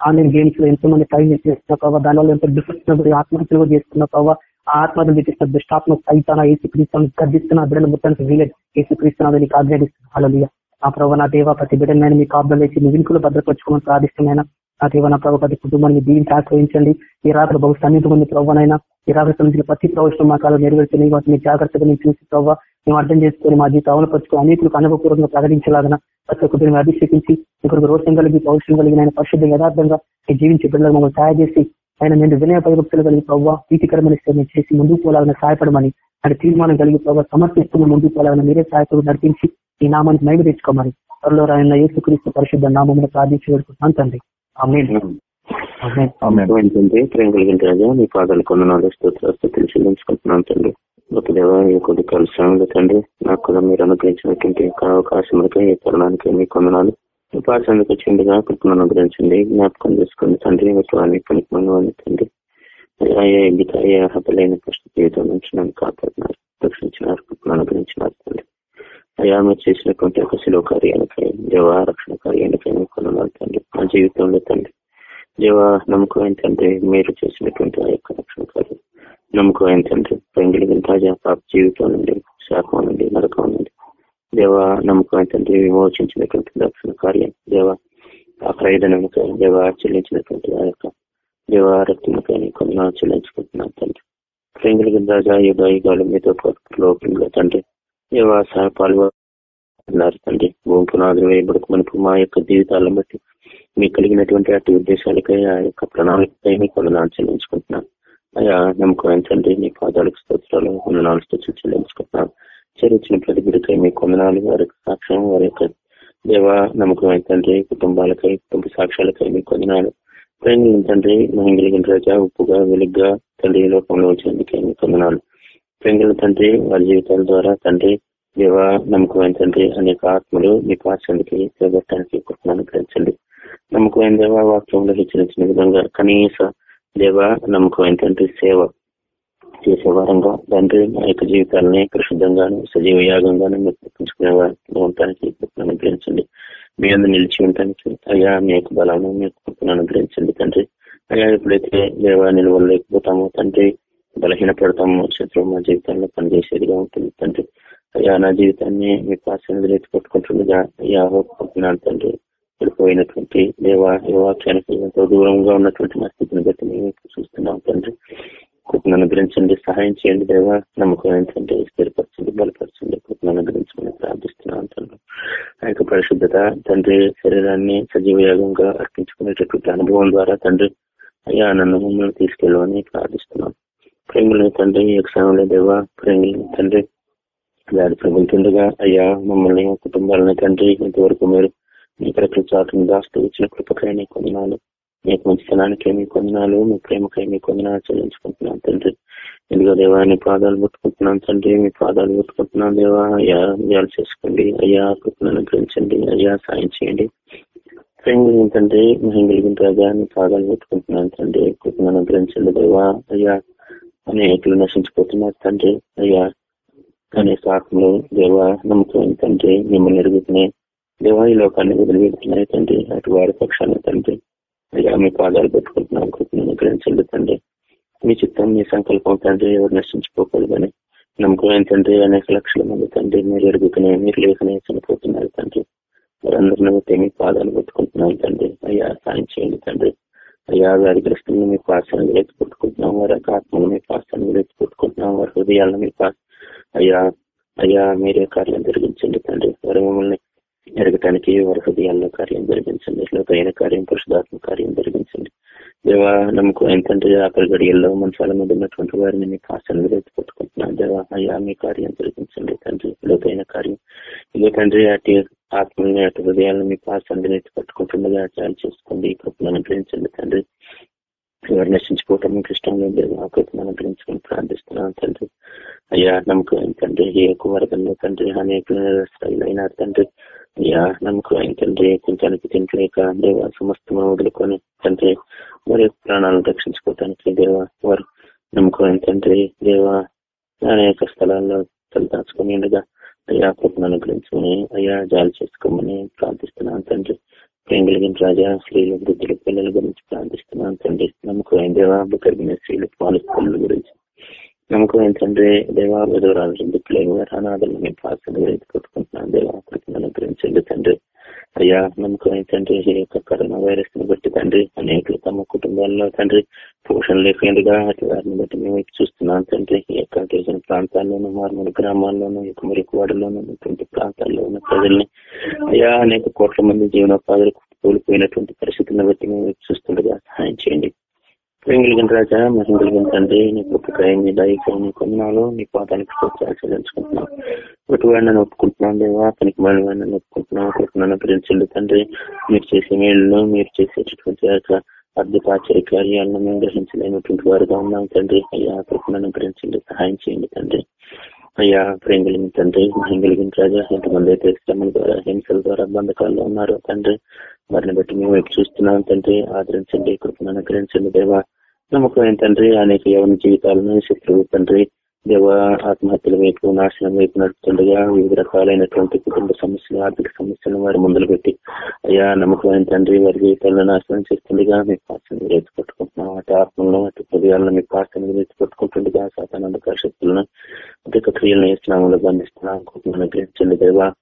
ఆన్లైన్ గేమ్స్లో ఎంతో మంది టైం చేస్తున్న ప్రభావ దానివల్ల ఎంతో డిఫరెన్స్ ఆత్మహత్యలు చేస్తున్న ప్రభావ ఆత్మహత్యలు చేసిన దుష్టాత్మ సైతాన ఏసు క్రీస్తులను గర్దిస్తున్న బిడ్డల మొత్తానికి వీలేదు ఏసు క్రీస్తున్నా నీకు ఆజ్ఞాపిస్తున్నా ఆ ప్రభావ నా దేవ ప్రతి బిడ్డనైనా మీ కాబ్లం వేసి మీ వినుకులు భద్రపరచుకోమని ప్రార్థిస్తున్నాయినా. నా దేవ నా ప్రభావ ప్రతి కుటుంబాన్ని దీనికి ఆశ్రయించండి. ఈ రాత్రి బహు సన్నిహితమైన ప్రభావనైనా ఈ రాత్రి సంబంధించిన ప్రతి ప్రవేశం మా కాలం నెరవేర్చుకుని వాటిని జాగ్రత్తగా నేను చూసి ప్రభావ మేము అర్థం చేసుకుని మా జీవితం పరచుకుని అనేకులకు అనుభవపూర్వకంగా ప్రకటించలాగా ప్రతి ఒక్కరిని అభిషేకించి మీకు రోషం కలిగి పౌరుషం కలిగిన ఆయన పరిశుద్ధ యథార్థంగా జీవించే బిడ్డలకు మమ్మల్ని తయారు చేసి ఆయన నేను వినయ పరిభక్తులు కలిగి ప్రభావ ప్రీతికరమైన సేవ చేసి ముందుకు పోలాలని సహాయపడమని ఆయన తీర్మానం కలిగి ప్రభావ సమర్పిస్తున్న ముందుకు పోలాలని మీరే సహాయకుడు నడిపించి ఈ నామానికి నైపు తెచ్చుకోమని త్వరలో ఆయన యేసుక్రీస్తు పరిశుద్ధ నామమును ప్రార్థించి వేడుకుంటున్నాను తండ్రి.
ఏంటంటే ప్రేమ కలిగిన రాజా మీ పాదాలు కొన్నాళ్ళు స్తోత్రాస్తులు చెల్లించుకుంటున్నాను తండ్రి. ఒక దేవ ఈ కొద్ది కలిసి తండ్రి నాకు కూడా మీరు అనుగ్రహించినటువంటి అవకాశములకి ఈ తరుణానికి మీ కొందనాలు ఉపాసనకు వచ్చిందిగా కృపను అనుగ్రహించండి జ్ఞాపకం చేసుకోండి తండ్రి వారిని పనికి తండ్రి. అయ్యా గీత అయ్యా హతలైన కష్ట జీవితం నుంచి నన్ను కాపాడినారు రక్షించినారు కృపను అనుగ్రహించినారు. అయ్యా మీరు చేసినటువంటి ఒక శిలో కార్యాలకై దేవ రక్షణ కార్యాలకై మీ తండ్రి మా జీవితంలో తండ్రి దేవ నమ్మకం ఏంటంటే మీరు చేసినటువంటి ఆ యొక్క రక్షణ కార్యం నమ్మకం ఏంటంటే పెంగిలిగిన తాజా పాప జీవితం నుండి శాఖం నుండి నరకం నుండి దేవ నమ్మకం ఏంటంటే విమోచించినటువంటి రక్షణ కార్యం దేవ ఆ ప్రయోజనముకై దేవ చెల్లించినటువంటి ఆ యొక్క దేవ రక్తముకై కొన్ని చెల్లించుకుంటున్నాను తండ్రి పెంగిలిగిన రాజా యుగ యుగాలు మీతో పాటు లోకంలో తండ్రి నివాస పాల్గొన్నారు అన్నారు తండ్రి? భూమి పునాదులు వేయబడక మనకు మా యొక్క జీవితాలను బట్టి మీకు కలిగినటువంటి అటు ఉద్దేశాలకై ఆ యొక్క ప్రణాళికపై మీకు వందనాలు చెల్లించుకుంటున్నాను. అయ్యా నమ్మకం తండ్రి మీ పాదాలకు స్తోత్రాలు వందనాలు స్తోత్రాలు చెల్లించుకుంటున్నాను. చేరించిన ప్రతి బిడ్డకై మీ కొందనాలు వారి సాక్ష్యం వారి యొక్క దేవ నమ్మకం తండ్రి కుటుంబాలకై కుటుంబ సాక్ష్యాలకై మీ కొందనాలు ప్రేమ తండ్రి మహిళ రాజా ఉప్పుగా వెలుగ్గా తండ్రి లోకంలో వచ్చేందుకే మీ కొందనాలు ప్రేంగుల తండ్రి వారి జీవితాల ద్వారా తండ్రి దేవ నమ్మకమైన తండ్రి అనేక ఆత్మలు మీ పాశానికి చేపట్టడానికి కుటుంబాన్ని గ్రహించండి నమ్మకమైన దేవ వాక్యంలో హెచ్చరించిన విధంగా కనీస దేవ నమ్మకమైన తండ్రి సేవ చేసే వారంగా తండ్రి మా యొక్క జీవితాలని పరిశుద్ధంగాను సజీవ యాగంగాను మీరు తప్పించుకునే వారికి ఉండటానికి అనుగ్రహించండి. మీ అందరూ నిలిచి ఉండటానికి అయ్యా మీ యొక్క బలాన్ని మీ కుటుంబాన్ని అనుగ్రహించండి తండ్రి. అయ్యా ఎప్పుడైతే దేవ నిలవలేకపోతామో తండ్రి బలహీనపడతాము శత్రువు మా జీవితంలో పనిచేసేదిగా ఉంటుంది తండ్రి. అయ్యా నా జీవితాన్ని మీ పాసనలు ఎత్తి అయ్యా హోపుకుంటున్నాను తండ్రి. పడిపోయినటువంటి దేవా ఈ వాక్యానికి ఎంతో దూరంగా ఉన్నటువంటి మా స్థితిని బట్టి మేము చూస్తున్నాం తండ్రి. కృపను అనుగ్రహించండి సహాయం చేయండి దేవా. నమ్మకం ఏంటంటే స్థిరపరచండి బలపరచండి కృపను అనుగ్రహించమని ప్రార్థిస్తున్నాం తండ్రి. ఆ యొక్క పరిశుద్ధత తండ్రి శరీరాన్ని సజీవయోగంగా అర్పించుకునేటటువంటి అనుభవం ద్వారా తండ్రి అయ్యా నన్ను మమ్మల్ని తీసుకెళ్ళమని ప్రార్థిస్తున్నాం. ప్రేమలు తండ్రి ఈ దేవ సమయంలో తండ్రి. దాడి ప్రభుత్వండగా అయ్యా మమ్మల్ని కుటుంబాలని తండ్రి ఇంతవరకు మీరు మీ ప్రకృతి చాటును దాస్తూ ఇచ్చిన కృపకై మీ కొందనాలు మీకు మంచితనానికి ఏమి కొందనాలు మీ ప్రేమకై మీ కొందనాలు చెల్లించుకుంటున్నాను తండ్రి. ఎందుకో దేవా నీ పాదాలు పుట్టుకుంటున్నాను తండ్రి మీ పాదాలు పుట్టుకుంటున్నాను దేవా. అయ్యా విజయాలు చేసుకోండి. అయ్యా కృపను అనుగ్రహించండి. అయ్యా సాయం చేయండి. ప్రేమ తండ్రి మహిళగిన రాజా నీ పాదాలు పెట్టుకుంటున్నాను తండ్రి. కృపను అనుగ్రహించండి దేవా. అయ్యా అనేకులు నశించిపోతున్నారు తండ్రి. అయ్యా అనేక ఆత్మలు దేవ నమ్మకం తండ్రి మిమ్మల్ని ఎరుగుతున్నాయి దేవా ఈ లోకాన్ని వదిలిపెడుతున్నాయి తండ్రి. అటు వారి పక్షాన్ని తండ్రి. అయ్యా మీ పాదాలు పెట్టుకుంటున్నాం కృపను గ్రహించండి తండ్రి. మీ చిత్తం మీ సంకల్పం తండ్రి ఎవరు నశించిపోకూడదని నమ్మకం ఏంటంటే అనేక లక్షల మంది తండ్రి మీరు ఎరుగుతున్నాయి మీరు లేకనే చనిపోతున్నారు తండ్రి. వారందరినీ మీ పాదాలు పెట్టుకుంటున్నాం తండ్రి. అయ్యా సాయం చేయండి తండ్రి. అయ్యా వ్యాధిగ్రస్తులను మీ పాసాన్ని ఎత్తి పుట్టుకుంటున్నాం వారి యొక్క ఆత్మలు మీ పాసాన్ని ఎత్తి పుట్టుకుంటున్నాం వారి హృదయాలను మీ పాస్ అయ్యా అయ్యా మీరే కార్యం జరిగించండి తండ్రి. వారు మమ్మల్ని ఎరగటానికి వారి హృదయాల్లో కార్యం జరిగించండి. లోకైన కార్యం పురుషుధాత్మ కార్యం జరిగించండి. దేవా నమ్మకం ఏంటంటే అక్కడ గడియల్లో మనసాల మీద ఉన్నటువంటి వారిని మీ కాశాలను ఎత్తుకొట్టుకుంటున్నాను దేవా అయ్యా మీ కార్యం జరిగించండి తండ్రి. లోకైన కార్యం. ఇదే తండ్రి అటు ఆత్మీయ అటు హృదయాలను మీ కాశాలను పట్టుకుంటుండగా చాలు చేసుకోండి. ఈ కృపను అనుగ్రహించండి తండ్రి. ఎవరు నశించుకోవటం మీకు ఇష్టం లేదు ఆ కృపను అనుగ్రహించుకొని ప్రార్థిస్తున్నాను తండ్రి. అయ్యా నమ్మకం ఏంటంటే ఏ యొక్క వర్గంలో తండ్రి అనేక అయినారు తండ్రి. అయ్యా నమ్మకం ఏంటంటే కొంచెంకి తింటలేక దేవ సమస్తము వదులుకొని తండ్రి వారి ప్రాణాలను రక్షించుకోవటానికి దేవ వారు నమ్మకం ఏంటంటే దేవ అనేక స్థలాల్లో తలదాచుకొని ఉండగా అయ్యా కృపను అనుగ్రహించుకొని అయ్యా జాలి చేసుకోమని ప్రార్థిస్తున్నాను తండ్రి. ప్రేమ కలిగిన రాజా స్త్రీలు వృద్ధుల పిల్లల గురించి ప్రార్థిస్తున్నాను తండ్రి. నమ్మకం దేవా కలిగిన స్త్రీలు పాలు పిల్లల గురించి నమ్మకం ఏంటంటే దేవా విధవరాలు దిక్కులేని అనాథలు మేము ప్రార్థన గురించి దేవా కృపను అనుగ్రహించండి తండ్రి అయ్యా నమ్మకం ఏంటంటే ఈ యొక్క కరోనా వైరస్ని బట్టి తండ్రి అనేకులు తమ కుటుంబాల్లో తండ్రి పోషణ లేకుండా అటు వారిని బట్టి మేము చూస్తున్నాం తండ్రి ఈ యొక్క గిరిజన ప్రాంతాల్లోనూ మారుమూల గ్రామాల్లోనూ ఈ యొక్క మురికివాడలోనూ ప్రాంతాల్లో ఉన్న ప్రజల్ని అయ్యా అనేక కోట్ల మంది జీవనోపాధులకు కోల్పోయినటువంటి పరిస్థితులను బట్టి మేము చూస్తుండగా సహాయం చేయండి ప్రేమిలిగిన రాజా మహిళ కలిగిన తండ్రి నీ కృపకాయ నీ దయకాయ నీ నీ పాదానికి స్తోత్రాలు చెల్లించుకుంటున్నాం ఒకటి వాడిని ఒప్పుకుంటున్నాం దేవా పనికి మళ్ళీ వాడిని ఒప్పుకుంటున్నాం కృపణను గురించి తండ్రి. మీరు చేసే మేళ్ళను మీరు చేసేటటువంటి యొక్క అద్భుత కార్యాలను మేము గ్రహించలేనటువంటి వారుగా ఉన్నాం తండ్రి. అయ్యా కృపణను గురించండి సహాయం చేయండి తండ్రి. అయ్యా ప్రేమ కలిగిన తండ్రి మహిళ కలిగిన రాజా ఎంతమంది అయితే శ్రమల ద్వారా హింసల ద్వారా బంధకాల్లో ఉన్నారో తండ్రి. వారిని బట్టి మేము వైపు చూస్తున్నాం తండ్రి ఆదరించండి కృపను అనుగ్రహించండి దేవా. నమ్మకమైన తండ్రి? అనేక యవన జీవితాలను శత్రువు తండ్రి దేవ ఆత్మహత్యల వైపు నాశనం వైపు నడుపుతుండగా వివిధ రకాలైనటువంటి కుటుంబ సమస్యలు ఆర్థిక సమస్యలను వారి ముందులు పెట్టి అయ్యా నమ్మకమైన తండ్రి? వారి జీవితాలను నాశనం చేస్తుండగా మీ పాత్రను ఎత్తుపట్టుకుంటున్నాం. అటు ఆత్మలను అటు హృదయాలను మీ పాత్రను ఎత్తుపట్టుకుంటుండగా సాధారణ శక్తులను అధిక క్రియలను స్నామంలో బంధిస్తున్నాం. కుటుంబాన్ని గ్రహించండి దేవా.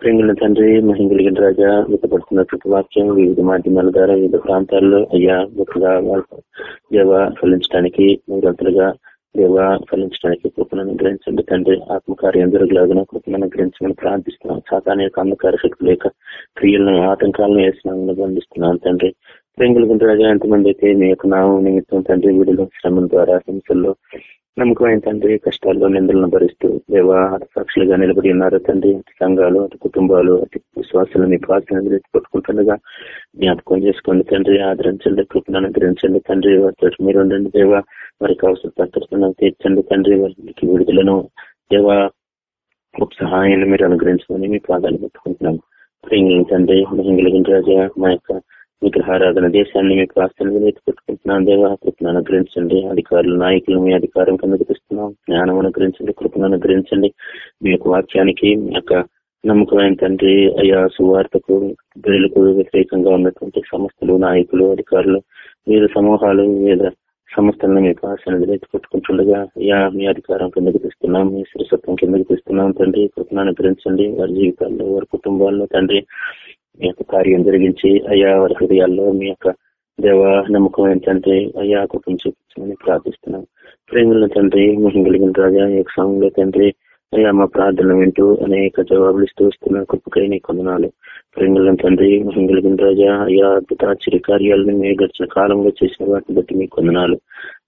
ప్రేంగుల తండ్రి మహిళగిన రాజా వ్యక్తపడుతున్నటువంటి వాక్యం వివిధ మాధ్యమాల ద్వారా వివిధ ప్రాంతాల్లో అయ్యా గొప్పగా దేవ ఫలించడానికి మూడంతలుగా దేవ ఫలించడానికి కృపను అనుగ్రహించండి తండ్రి. ఆత్మకార్యం జరగలాగిన కృపను అనుగ్రహించమని ప్రార్థిస్తున్నాం. సాతాన యొక్క అంధకార శక్తుల యొక్క క్రియలను ఆటంకాలను వేసినామని బంధిస్తున్నాను తండ్రి. ప్రేంగుల రాజా ఎంతమంది అయితే మీ యొక్క నామం నిమిత్తం తండ్రి వీడిలో శ్రమం ద్వారా హింసల్లో నమ్మకమైన తండ్రి కష్టాల్లో నిందలను భరిస్తూ దేవ సాక్షులుగా నిలబడి ఉన్నారు తండ్రి. అటు సంఘాలు అటు కుటుంబాలు అటు విశ్వాసాలు మీ ప్రార్థన పట్టుకుంటుండగా జ్ఞాపకం చేసుకోండి తండ్రి. ఆదరించండి కృపను అనుగ్రహించండి తండ్రి. వారితో మీరు ఉండండి దేవ. వారికి అవసరం తీర్చండి తండ్రి. వారికి విడుదలను దేవ. గొప్ప సహాయాన్ని మీరు అనుగ్రహించమని మీ పాదాలు పెట్టుకుంటున్నాం ప్రేంగిలి తండ్రి మహిళగిన రాజా మా యొక్క విగ్రహారాధన దేశాన్ని మీకు ఆస్తులు ఎత్తుపెట్టుకుంటున్నాను. దేవా కృపను అనుగ్రహించండి. అధికారులు నాయకులు మీ అధికారం కింద తెస్తున్నాం జ్ఞానం అనుగ్రహించండి కృపను అనుగ్రహించండి. మీ యొక్క వాక్యానికి మీ యొక్క నమ్మకమైన తండ్రి అయ్యా సువార్తకు బిల్లుకు వ్యతిరేకంగా ఉన్నటువంటి సంస్థలు నాయకులు అధికారులు వివిధ సమూహాలు వివిధ సమస్తలను మీకు ఆశనలు పెట్టుకుంటుండగా అయ్యా మీ అధికారం కిందకి తెస్తున్నాం మీ శిరసత్వం కిందకి తెస్తున్నాం తండ్రి కృపను అనుగ్రహించండి వారి జీవితాల్లో వారి కుటుంబాల్లో తండ్రి మీ యొక్క కార్యం జరిగించి అయ్యా వారి హృదయాల్లో మీ యొక్క దేవ నమ్మకం ఏంటంటే అయ్యా కుటుంబం చూపించమని ప్రార్థిస్తున్నాం. ప్రేమల తండ్రి మహిం కలిగిన రాజా యొక్క సమయంలో తండ్రి అయ్యా మా ప్రార్థన వింటూ అనేక జవాబులు ఇస్తూ వస్తున్న కృపకై నీ కొందనాలు. ప్రేమల తండ్రి మహిం రాజా అయ్యా అద్భుత ఆశ్చర్య కార్యాలను మీ గడిచిన కాలంలో చేసిన వాటిని బట్టి మీ కొందనాలు.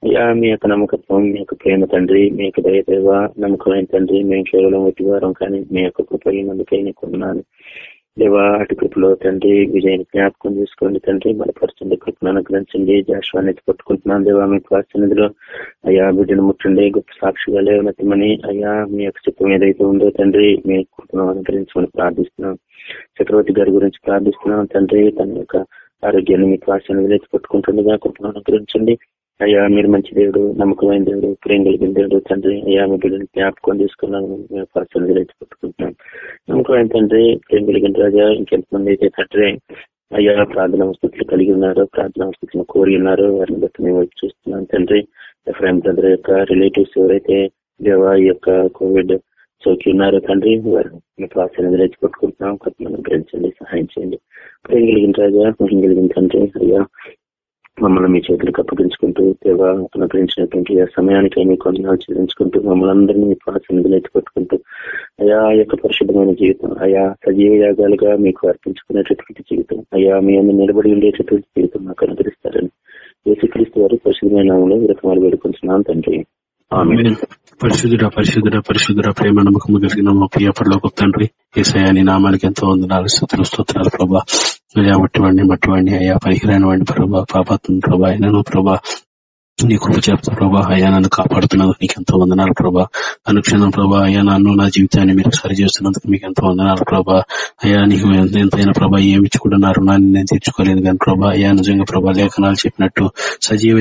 అయ్యా మీ యొక్క నమ్మకత్వం మీ యొక్క ప్రేమ తండ్రి మీ యొక్క దయదేవ నమ్మకమైన తండ్రి మేము కేవలం ఒకటి వారం కానీ మీ యొక్క కృప నందుకై నీ కొందనాలు. దేవా అటు కృపలో తండ్రి విజయాన్ని జ్ఞాపకం చేసుకోండి తండ్రి బలపరచండి కృపను అనుగ్రహించండి జాషువాన్ని పట్టుకుంటున్నాను. దేవా మీ సన్నిధిలో అయ్యా బిడ్డను ముట్టండి గొప్ప సాక్షిగా లేవనతమని అయ్యా మీ యొక్క చిత్తం ఏదైతే ఉందో తండ్రి మీ కృపను అనుగ్రహించమని ప్రార్థిస్తున్నాం. చక్రవర్తి గారి గురించి ప్రార్థిస్తున్నాం తండ్రి తన యొక్క ఆరోగ్యాన్ని మీ సన్నిధిలో పట్టుకుంటుండగా కృపను అనుగ్రహించండి. అయ్యా మీరు మంచి దేవుడు నమ్మకమైన దేవుడు ప్రేమ కలిగిన దేవుడు తండ్రి. అయ్యా మీ బిడ్డని జ్ఞాపకం తీసుకున్నాను మేము పర్సనల్ ఎత్తి నమ్మకమైన తండ్రి ప్రేమ కలిగిన రాజా ఇంకెంతమంది అయితే తండ్రి. అయ్యా ప్రార్థన స్థితులు కలిగి ఉన్నారు ప్రార్థన స్థితిని కోరి ఉన్నారు. వారిని బట్టి మేము వచ్చి చూస్తున్నాం తండ్రి. ఎఫ్రాయిం తండ్రి యొక్క రిలేటివ్స్ ఎవరైతే దేవా ఈ యొక్క కోవిడ్ సోకి ఉన్నారో తండ్రి వారిని మీ ప్రాసెస్ ఎత్తి గ్రహించండి సహాయం చేయండి. ప్రేమ కలిగిన రాజా మహిం కలిగిన తండ్రి. అయ్యా మమ్మల్ని మీ చేతులకు అప్పగించుకుంటూ దేవ అనుగ్రహించినటువంటి ఆ సమయానికి మీ కొందనాలు చెల్లించుకుంటూ మమ్మల్ని అందరినీ మీ ప్రాసన్నిధిలో ఎత్తుపట్టుకుంటూ అయా ఆ యొక్క పరిశుద్ధమైన జీవితం అయా సజీవ యాగాలుగా మీకు అర్పించుకునేటటువంటి జీవితం అయా మీ అందరూ నిలబడి ఉండేటటువంటి జీవితం మాకు అనుగ్రహిస్తారని యేసుక్రీస్తు వారు పరిశుద్ధమైన నామంలో ఈ రకమాలు వేడుకుంటున్నాను తండ్రి. ఆమేన్.
పరిశుద్ధుడ పరిశుద్ధుడ పరిశుద్ధుడ ప్రేమ నమ్మకం కలిగిన మా ప్రియ పరలోక తండ్రి ఏసయాని నామానికి ఎంతో వందనాలు స్థుతులు స్తోత్రాలు ప్రభా. అయ్యా మట్టివాడిని మట్టివాడిని అయ్యా పనికిరాని వాడిని ప్రభా పాపాత్మ ప్రభా అయినను ప్రభా నీ కృప చెప్తా ప్రభా అయ్యా నన్ను కాపాడుతున్నందుకు నీకు ఎంతో వందనాలు ప్రభా. అనుక్షణం ప్రభా అయ్యా నన్ను నా జీవితాన్ని మీరు సరి చేస్తున్నందుకు మీకు ఎంతో వందనాలు ప్రభా. అయ్యా నీకు ఎంతైనా ప్రభా ఏమి ఇచ్చి కూడా నా రుణాన్ని నేను తీర్చుకోలేదు కానీ ప్రభా అయ్యా నిజంగా ప్రభా లేఖనాలు చెప్పినట్టు సజీవ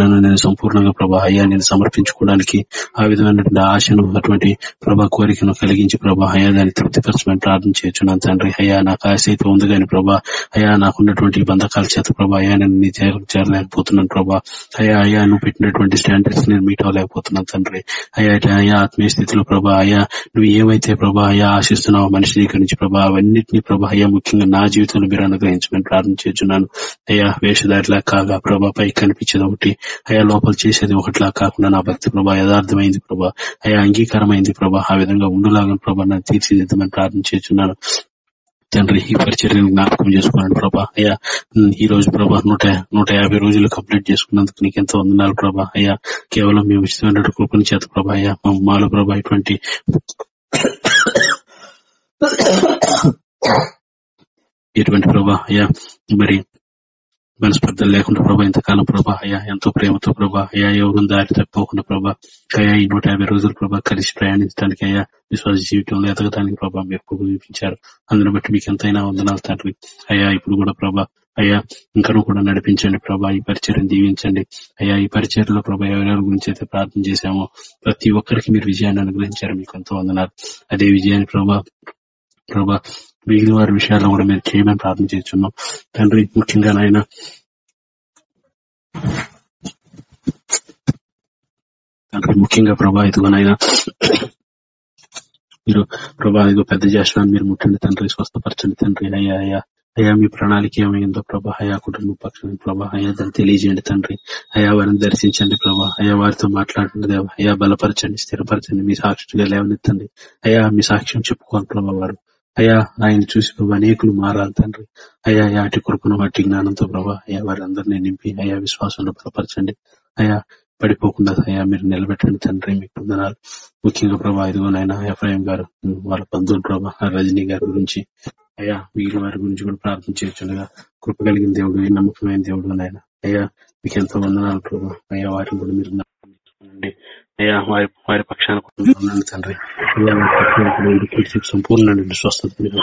నన్ను నేను సంపూర్ణంగా ప్రభా అయ్యా నేను సమర్పించుకోవడానికి ఆ విధమైనటువంటి ఆశను అటువంటి ప్రభా కోరికను కలిగించి ప్రభా అయ్యా దాన్ని తృప్తిపరచమని ప్రార్థన చేయొచ్చు నా తండ్రి. అయ్యా నాకు ఆశ అయితే ఉంది కానీ ప్రభా అయ్యా నాకున్నటువంటి బంధకాల చేత ప్రభా అయ్యా నేను నీ చేరలేకపోతున్నాను ప్రభా. అయ్యా అయ్యా నువ్వు పెట్టినటువంటి స్టాండర్డ్స్ నేను మీట్ అవ్వలేకపోతున్నాను తండ్రి. అయ్యా ఇట్లా అయ్యా ఆత్మీయ స్థితిలో ప్రభా అయ్యా నువ్వు ఏమైతే ప్రభా అయ్యా ఆశిస్తున్నావు మనిషి దగ్గర నుంచి ప్రభా అవన్నింటినీ ప్రభా అయ్యా ముఖ్యంగా నా జీవితంలో మీరు అనుగ్రహించమని ప్రార్థన చేస్తున్నాను. అయ్యా వేషధారిలా కాగా ప్రభా పై కనిపించేది ఒకటి. అయ్యా లోపల చేసేది ఒకటిలా కాకుండా నా భక్తి ప్రభా యథార్థమైంది ప్రభా. అయ్యా అంగీకారమైంది ప్రభా ఆ విధంగా ఉండులాగా ప్రభా నన్ను తీర్చిదిద్దమని ప్రార్థన చేస్తున్నాను. తండ్రి ఈ పరిచర్యను జ్ఞాపకం చేసుకోండి ప్రభా. అయ్యా ఈ రోజు ప్రభా నూట నూట యాభై రోజులు కంప్లీట్ చేసుకున్నందుకు నీకు ఎంతో వందనాలు ప్రభా. అయ్యా కేవలం మీ ఉచితమైన కృపణ చేత ప్రభా. అయ్యా మాలో ప్రభా ఇటువంటి ఎటువంటి ప్రభా అయ్యా మరి మనస్పర్ధలు లేకుండా ప్రభా ఇంతకాలం ప్రభా అయ్యా ఎంతో ప్రేమతో ప్రభా అయ్యా ఎవరు దారి తప్పిపోకుండా ప్రభా అయ్యా ఈ నూట యాభై రోజులు ప్రభా కలిసి ప్రయాణించడానికి అయ్యా విశ్వాస జీవితంలో ఎదగడానికి ప్రభా మీరు చూపించారు. అందుని బట్టి మీకు ఎంతైనా వందనాలు తండ్రి. అయ్యా ఇప్పుడు కూడా ప్రభా అయ్యా ఇంకను కూడా నడిపించండి ప్రభా ఈ పరిచయం దీవించండి. అయ్యా ఈ పరిచయలో ప్రభా ఎవరెవరి గురించి అయితే ప్రార్థన చేశామో ప్రతి ఒక్కరికి మీరు విజయాన్ని అనుగ్రహించారు మీకు ఎంతో వందనాలు. అదే విజయాన్ని ప్రభా ప్రభా మిగిలిన వారి విషయాల్లో కూడా మీరు చేయమని ప్రార్థన చేస్తున్నాం. తండ్రి ముఖ్యంగా నాయన తండ్రి ముఖ్యంగా ప్రభా ఇదిగోనైనా మీరు ప్రభా ఇదిగో పెద్ద చేస్తున్నాను మీరు ముట్టండి తండ్రి స్వస్థపరచండి తండ్రి అయ్యా అయ్యా అయ్యా మీ ప్రణాళిక ఏమైందో ప్రభా అయా కుటుంబ పక్షాన్ని ప్రభా అయా దాన్ని తెలియజేయండి తండ్రి అయా వారిని దర్శించండి ప్రభా అయా వారితో మాట్లాడండి దేవ అయా బలపరచండి స్థిరపరచండి మీ సాక్షిగా లేవనెత్తండి అయా మీ సాక్ష్యం చెప్పుకోండి ప్రభా వారు. అయ్యా ఆయన చూసి ప్రభా అనేకులు మారాలి తండ్రి. అయ్యా అయా అటు కృపను జ్ఞానంతో ప్రభా అయ్యా వారందరినీ నింపి అయా విశ్వాసంలో బలపరచండి. అయా పడిపోకుండా అయ్యా మీరు నిలబెట్టండి తండ్రి మీకు పొందనాలు ముఖ్యంగా ప్రభా ఇదిగోనైనా ఎఫ్ఐఎం గారు వాళ్ళ బంధువులు ప్రభా రజనీ గారి గురించి. అయ్యా మిగిలిన వారి గురించి కూడా ప్రార్థన చేయొచ్చుండగా కృప కలిగిన దేవుడు నమ్మకమైన దేవుడు నాయన. అయ్యా మీకు ఎంతో వందనాలు ప్రభా. అయ్యా వారిని కూడా మీరు అయ్యా వారి వారి పక్షాన ఉండండి తండ్రి. సంపూర్ణ స్వస్థత మీరు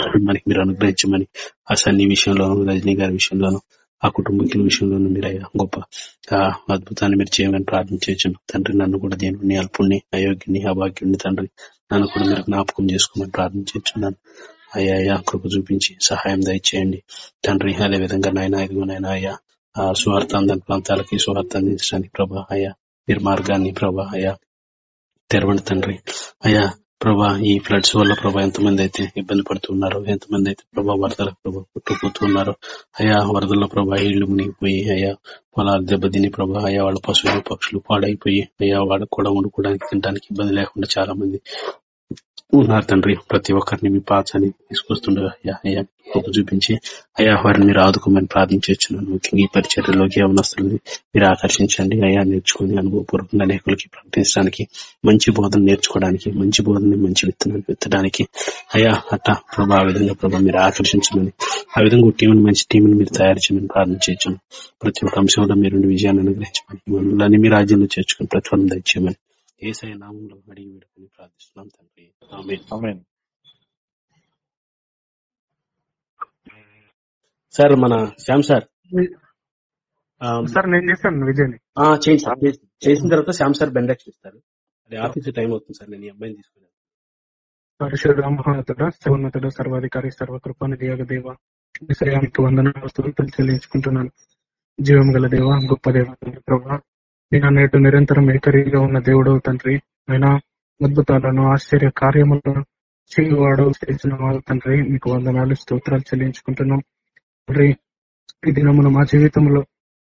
మీరు అనుగ్రహించమని ఆ సన్ని విషయంలోను రజనీ గారి విషయంలోను ఆ కుటుంబీకుల విషయంలోను మీరు అయ్యా గొప్ప ఆ అద్భుతాన్ని మీరు చేయమని ప్రార్థన తండ్రి నన్ను కూడా దేవుని అల్పుణ్ణి అయోగ్యుని అభాగ్యుని తండ్రి నన్ను కూడా మీరు జ్ఞాపకం చేసుకోమని ప్రార్థన అయ్యా అయ్యా కృప చూపించి సహాయం దయచేయండి. తండ్రి అదే విధంగా నాయన ఇదిగోనైనా అయ్యా ఆ సువార్త అందని ప్రాంతాలకి స్వార్థ అందించడానికి ప్రభా అయ్యా మీరు మార్గాన్ని ప్రభా అయ్యా తెరవండి తండ్రి. అయ్యా ప్రభా ఈ ఫ్లడ్స్ వల్ల ప్రభా ఎంతమంది అయితే ఇబ్బంది పడుతున్నారు ఎంతమంది అయితే ప్రభా వరదల ప్రభా పుట్టుకుతున్నారో అయా వరదల్లో ప్రభా ఇళ్ళు మునిగిపోయి అయా పొలాలు దెబ్బతిని ప్రభా అయా వాళ్ళ పశువులు పక్షులు పాడైపోయి అయా వాళ్ళకు కూడా వండుకోవడానికి తినడానికి ఇబ్బంది లేకుండా చాలా మంది ఉన్నారు తండ్రి. ప్రతి ఒక్కరిని మీ పాచాన్ని తీసుకొస్తుండగా అయ్యా అయ్యా కృప చూపించి అయ్యా వారిని మీరు ఆదుకోమని ప్రార్థించవచ్చున్నాను ముఖ్యంగా ఈ పరిచర్యలోకి అవనస్తులని మీరు ఆకర్షించండి. అయ్యా నేర్చుకుని అనుభవపూర్వకంగా అనేకులకి ప్రకటించడానికి మంచి బోధన నేర్చుకోవడానికి మంచి బోధన మంచి విత్తనాలు విత్తడానికి. అయ్యా అట్ట ప్రభా ఆ విధంగా ప్రభా మీరు ఆకర్షించమని ఆ విధంగా టీంని మంచి టీంని మీరు తయారు చేయమని ప్రార్థించవచ్చు ప్రతి ఒక్క అంశంలో మీరు విజయాన్ని అనుగ్రహించమని మిమ్మల్ని మీ రాజ్యంలో చేర్చుకుని ప్రతిఫలం దయచేయమని ఏసఐ నామంలో అడిగి వేడుకొని ప్రార్థిస్తున్నాం తండ్రి. ఆమేన్.
ఆమేన్.
సార్ మన శ్యామ్ సార్.
సార్ నేను చేస్తాను విజయ్
చేసి- చేసిన తర్వాత శ్యామ్ సార్ బెండక్స్ ఇస్తారు అది ఆఫీస్ టైం అవుతుంది సార్ నేను ఈ అబ్బాయిని తీసుకున్నాను
పరిశుద్ధ మహోన్నతుడ సర్వోన్నతుడ సర్వాధికారి సర్వకృపానిధి యొక్క దేవ. విశ్రయానికి వందనాలు స్తుతులు చెల్లించుకుంటున్నాను. జీవం గల దేవ గొప్ప దేవ తండ్రి ప్రభా. నేను నేటు నిరంతరం ఏకరీగా ఉన్న దేవుడు తండ్రి ఆయన అద్భుతాలను ఆశ్చర్య కార్యములను చేయవాడు చేసిన వాడు తండ్రి. మీకు వందనాలు స్తోత్రాలు చెల్లించుకుంటున్నాం. తండ్రి ఈ దినమున మా జీవితంలో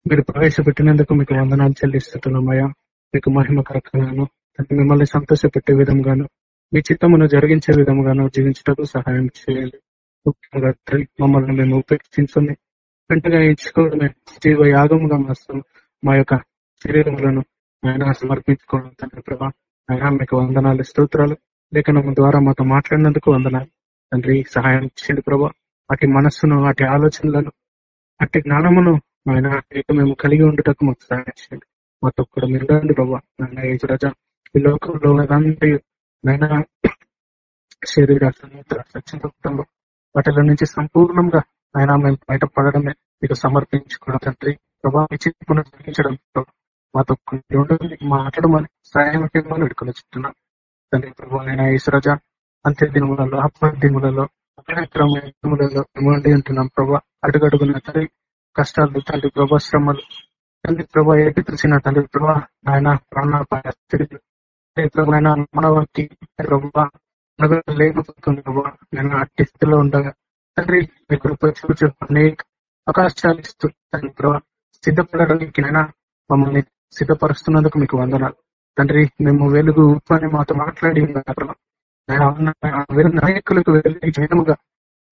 మీరు ప్రవేశపెట్టినందుకు మీకు వందనాలు చెల్లిస్తున్నాం అయ్యా. మీకు మహిమకరకంగాను తండ్రి మిమ్మల్ని సంతోషపెట్టే విధంగాను మీ చిత్తమును జరిగించే విధంగాను జీవించటకు సహాయం చేయాలి. ముఖ్యంగా తండ్రి మమ్మల్ని మేము ఉపేక్షించుకుని వెంటనే ఎంచుకోవడమే జీవ యాగముగా మాస్తాం మా యొక్క శరీరములను ఆయన సమర్పించుకోవడం తండ్రి ప్రభా. ఆయన మీకు వందనాలు స్తోత్రాలు. లేఖనము ద్వారా మాతో మాట్లాడినందుకు వందనాలు. తండ్రి సహాయం ఇచ్చింది ప్రభా. అటు మనస్సును అటు ఆలోచనలను అట్టి జ్ఞానమును ఆయన మేము కలిగి ఉండటకు మాకు సహాయం చేయండి. మాతో కూడా మీరు రండి ప్రభా. నాయన యేసు ఈ లోకంలో ఉన్నదంతా నాయన శరీర సమేత వాటిల నుంచి సంపూర్ణంగా ఆయన మేము బయటపడడమే మీకు సమర్పించుకోవడం తండ్రి. ప్రభావించడం జరిగించడం మాతో కొన్ని ఉండండి మాట్లాడమని సహాయం చేయమని వేడుకొని చెప్తున్నాం. తండ్రి ప్రభు ఆయన ఈశ్వరజ అంత్య దినములలో అప్ప దినములలో అపరిక్రమములలో ఇవ్వండి అంటున్నాం ప్రభా. అడుగడుగున తండ్రి కష్టాలు తండ్రి ప్రభా శ్రమలు. తండ్రి ప్రభా ఎటు తెలిసిన తండ్రి ప్రభా ఆయన ప్రాణ పరిస్థితులు తండ్రి ప్రభా ప్రభా లేకపోతుంది ప్రభా. నేను అట్టి స్థితిలో ఉండగా తండ్రి మీ కృప చూచు అనేక అవకాశాలు ఇస్తూ తండ్రి ప్రభా సిద్ధపడడానికి నైనా మమ్మల్ని సిద్ధపరుస్తున్నందుకు మీకు వందనాలు. తండ్రి మేము వెలుగు అని మాతో మాట్లాడి ఉన్నారు ప్రభా. నాయకులకు వెలుగు జయముగా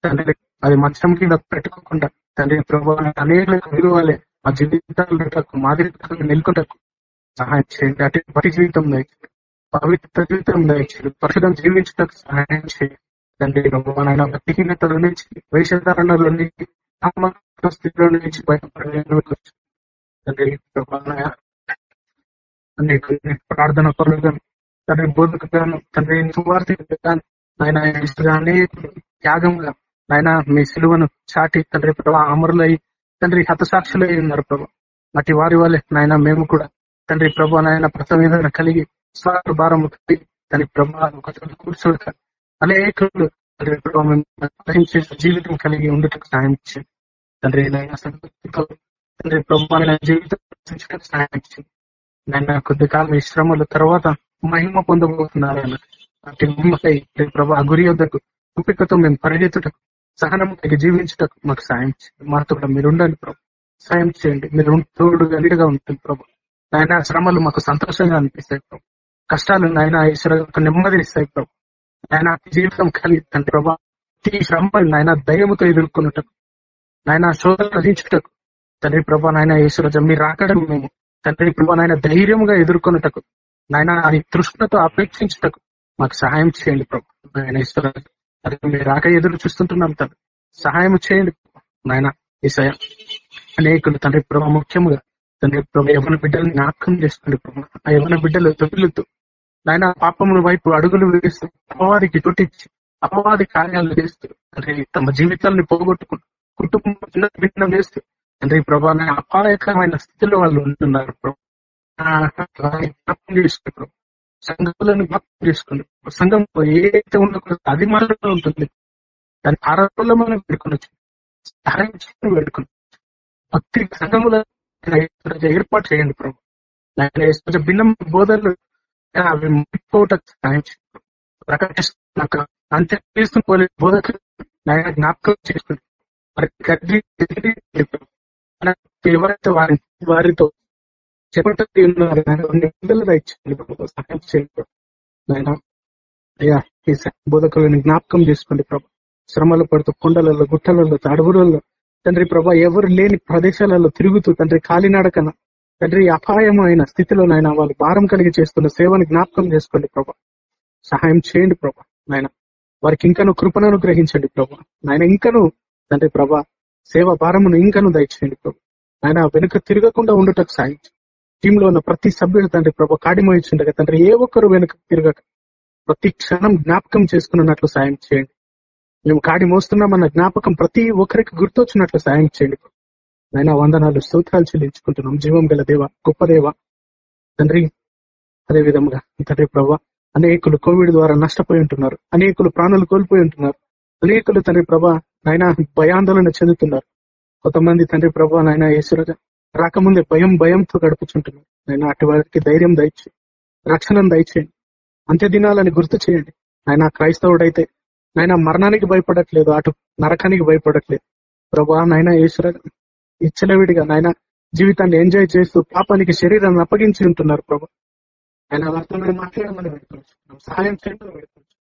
తండ్రి అది మంచం కింద పెట్టుకోకుండా తండ్రి ప్రభావ అనేకులకు విలువలే. మా జీవితాలకు మాదిరి నెలకొంటకు సహాయం చేయండి. అటు పటి జీవితం దయచేయండి. పవిత్ర జీవితం దయచేయండి. పరిశుద్ధం జీవించడానికి సహాయం చేయండి. తండ్రి ప్రభావ నాయన భక్తిహీనతల నుంచి వేషధారణలో నుంచి స్థితిలో నుంచి బయటపడే తండ్రి ప్రభావ నాయన ప్రార్థన పనులుగాను తండ్రి బోధకుగాను తండ్రి సువార్థిగాను ఆయన అనేకులు త్యాగంగా ఆయన మీ సిలువను చాటి తండ్రి ప్రభా అమరులై తండ్రి హతసాక్షులై ఉన్నారు ప్రభా. అటు వారి వాళ్ళే నాయన మేము కూడా తండ్రి ప్రభా నాయన ప్రసవేదన కలిగి స్వార్థ భారం కలిగి తండ్రి ప్రభా కూర్చోక అనేకులు తండ్రి ప్రభా మేము జీవితం కలిగి ఉండటకు సాయం చేయండి. తండ్రి తండ్రి ప్రభా నాయన జీవితం సాయం ఇచ్చింది నేను కొద్ది కాలం ఈ శ్రమల తర్వాత మహిమ పొందబోతున్నారు అన్న అటు మహిమకై ప్రభా ఆ గురి యొద్దకు ఓపికతో మేము పరిగెత్తుటకు సహనం కలిగి జీవించుటకు మాకు సాయం చేయండి. మాతో కూడా మీరు ఉండండి ప్రభు. సాయం చేయండి. మీరు తోడు తోడుగా ఉంటుంది ప్రభు. నాయన శ్రమలు మాకు సంతోషంగా అనిపిస్తాయి ప్రభు. కష్టాలు నాయన ఈశ్వరకు నెమ్మదినిస్తాయి ప్రభు. నాయన జీవితం కలిగి ప్రభా. ఈ శ్రమలు నాయన ధైర్యంతో ఎదుర్కొన్నటకు నాయన శోధన రచించుటకు తండ్రి ప్రభా నాయన ఈశ్వరజ మీరు రాకడం మేము తండ్రి ప్రభా నాయన ధైర్యంగా ఎదుర్కొనుటకు నాయన అది తృష్ణతో అపేక్షించుటకు మాకు సహాయం చేయండి ప్రభు. నాయన ఈశ్వర అది మీరు రాక ఎదురు చూస్తుంటున్నాం తండ్రి. సహాయం చేయండి నాయన ఈసయ అనేకులు తండ్రి ప్రభా ముఖ్యంగా తండ్రి ప్రభు యవన బిడ్డలు జ్ఞాపకం చేసుకోండి ప్రభు ఆ యవన బిడ్డలు తొలిలుతూ నాయన పాపముల వైపు అడుగులు వేస్తూ అపవాదికి తొట్టించి అపవాది కార్యాలు చేస్తూ తండ్రి తమ జీవితాలను పోగొట్టుకుని కుటుంబం చిన్న భిన్నం చేస్తూ తండ్రి ప్రభా అపాయకరమైన స్థితిలో వాళ్ళు ఉంటున్నారు ప్రభు. జ్ఞాపకం సంఘాలను జ్ఞాపకం సంఘం ఏదైతే ఉందో అది మాత్రమే ఉంటుంది. దాని ఆరోగ్యంలో మనం పెట్టుకోవచ్చు సహాయం పెట్టుకుని భక్తి సంఘముల ఏర్పాటు చేయండి ప్రభు. కొంచెం భిన్న బోధనలు అవి ముట్టుకోవటకు సహాయం ప్రకటిస్తున్నాక అంతే తీసుకుని పోలే బోధకులు జ్ఞాపకం చేసుకుంటారు ఎవరైతే వారి వారితో చెప్పటట్టు ఉన్నారు విడుదల దయచేయండి ప్రభు. సహాయం చేయండి ప్రభు. అయ్యా ఈ బోధకులను జ్ఞాపకం చేసుకోండి ప్రభు శ్రమలు పడుతూ కొండలలో గుట్టలలో అడవులలో తండ్రి ప్రభా ఎవరు లేని ప్రదేశాలలో తిరుగుతూ తండ్రి కాలినడకన తండ్రి అపాయమైన స్థితిలో నాయన వాళ్ళు భారం కలిగి చేస్తున్న సేవను జ్ఞాపకం చేసుకోండి ప్రభా సహాయం చేయండి ప్రభా నాయన వారికి ఇంకను కృపణను గ్రహించండి ప్రభా నాయన ఇంకను తండ్రి ప్రభా సేవ భారమును ఇంకను దయచేయండి ప్రభు. ఆయన వెనుక తిరగకుండా ఉండటకు సాయం టీంలో ఉన్న ప్రతి సభ్యుడు తండ్రి ప్రభా కాడిమోయించుండగా తండ్రి ఏ ఒక్కరు వెనుక తిరగక ప్రతి క్షణం జ్ఞాపకం చేసుకున్నట్లు సాయం చేయండి. మేము కాడి మోస్తున్నామన్న జ్ఞాపకం ప్రతి ఒక్కరికి గుర్తొచ్చినట్లు సాయం చేయండి ఆయన వందనాలు స్తోత్రాలు చెల్లించుకుంటున్నాం. జీవం గల దేవ గొప్ప దేవ తండ్రి అదే విధంగా తండ్రి ప్రభా అనేకులు కోవిడ్ ద్వారా నష్టపోయి ఉంటున్నారు. అనేకులు ప్రాణాలు కోల్పోయి ఉంటున్నారు. అనేకులు తండ్రి ప్రభా నాయన భయాందోళన చెందుతున్నారు. కొంతమంది తండ్రి ప్రభు నాయన ఈశ్వర రాకముందే భయం భయంతో గడుపుచుంటున్నారు. నేను అటు వారికి ధైర్యం దయచే రక్షణను దయచేయండి. అంత్య దినాలని గుర్తు చేయండి. ఆయన క్రైస్తవుడైతే నాయన మరణానికి భయపడట్లేదు అటు నరకానికి భయపడట్లేదు. ప్రభా నాయన ఈశ్వర ఇచ్చలవిడిగా నాయన జీవితాన్ని ఎంజాయ్ చేస్తూ పాపానికి శరీరాన్ని అప్పగించి ఉంటున్నారు ప్రభా. ఆయన వారితో మీరు మాట్లాడమని సహాయం చేయండి పెట్టుకుంటున్నాం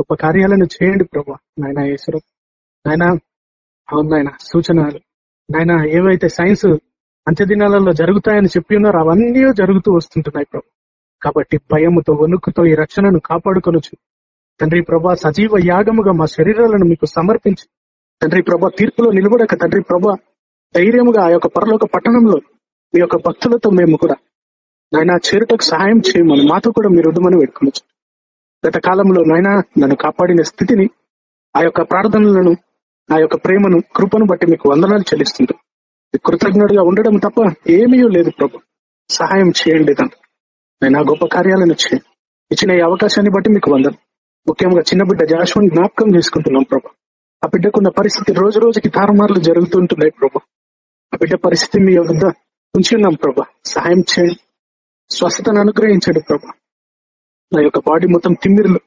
గొప్ప కార్యాలను చేయండి ప్రభా. నాయన ఈశ్వర నాయన అవును నాయన సూచనలు. నాయన ఏవైతే సైన్స్ అంత్యదినాలలో జరుగుతాయని చెప్పి ఉన్నారో అవన్నీ జరుగుతూ వస్తుంటున్నాయి ప్రభు. కాబట్టి భయముతో వణుకుతో ఈ రక్షణను కాపాడుకొనొచ్చు తండ్రి ప్రభా సజీవ యాగముగా మా శరీరాలను మీకు సమర్పించి. తండ్రి ప్రభా తీర్పులో నిలబడక తండ్రి ప్రభా ధైర్యముగా ఆ యొక్క పరలోక పట్టణంలో మీ యొక్క భక్తులతో మేము కూడా నాయన చేరుటకు సహాయం చేయమని మాతో కూడా మీరు ఉదమని పెట్టుకోవచ్చు గత కాలంలో నాయన నన్ను కాపాడిన స్థితిని ఆ యొక్క ప్రార్థనలను నా యొక్క ప్రేమను కృపను బట్టి మీకు వందనాలు చెల్లిస్తుంది కృతజ్ఞుడిగా ఉండడం తప్ప ఏమీ లేదు ప్రభు. సహాయం చేయండి తండ్రి. నేను ఆ గొప్ప కార్యాలను చేయండి. ఇచ్చిన ఈ అవకాశాన్ని బట్టి మీకు వందను ముఖ్యంగా చిన్న బిడ్డ జాషువని జ్ఞాపకం చేసుకుంటున్నాం ప్రభు. ఆ బిడ్డకున్న పరిస్థితి రోజు రోజుకి తారుమార్లు జరుగుతుంటున్నాయి ప్రభు. ఆ బిడ్డ పరిస్థితి మీ వద్ద ఉంచి ఉన్నాం ప్రభా. సహాయం చేయండి. స్వస్థతను అనుగ్రహించండి ప్రభు. నా యొక్క బాడీ మొత్తం తిమ్మిరులు.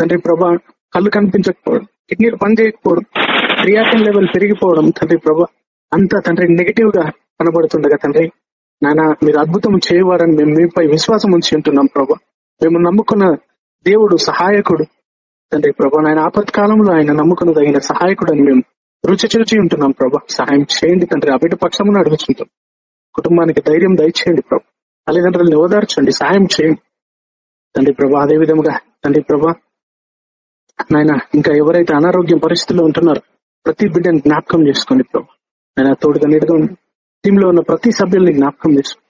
తండ్రి ప్రభా కళ్ళు కనిపించకపోవడం కిడ్నీలు పనిచేయకపోవడం క్రియాటిన్ లెవెల్ పెరిగిపోవడం తండ్రి ప్రభా అంతా తండ్రి నెగిటివ్గా కనబడుతుండగా తండ్రి నాన్న మీరు అద్భుతం చేయవారని మేము మీపై విశ్వాసం ఉంచి ఉంటున్నాం ప్రభా. మేము నమ్ముకున్న దేవుడు సహాయకుడు తండ్రి ప్రభా. నాయన ఆపత్కాలంలో ఆయన నమ్ముకున్న తగిన సహాయకుడు అని మేము రుచి చూచి ఉంటున్నాం ప్రభా. సహాయం చేయండి తండ్రి. ఆ బిడ్డ పక్షమును అడుగుతుంటాం కుటుంబానికి ధైర్యం దయచేయండి ప్రభా. తల్లిదండ్రులను ఓదార్చండి సహాయం చేయండి తండ్రి ప్రభా. అదే విధముగా తండ్రి ప్రభా నాయన ఇంకా ఎవరైతే అనారోగ్యం పరిస్థితుల్లో ఉంటున్నారో ప్రతి బిడ్డని జ్ఞాపకం చేసుకోండి ప్రభా. ఆయన తోడుగా నీడుగా ఉంది టీంలో ఉన్న ప్రతి సభ్యుల్ని జ్ఞాపకం చేసుకో.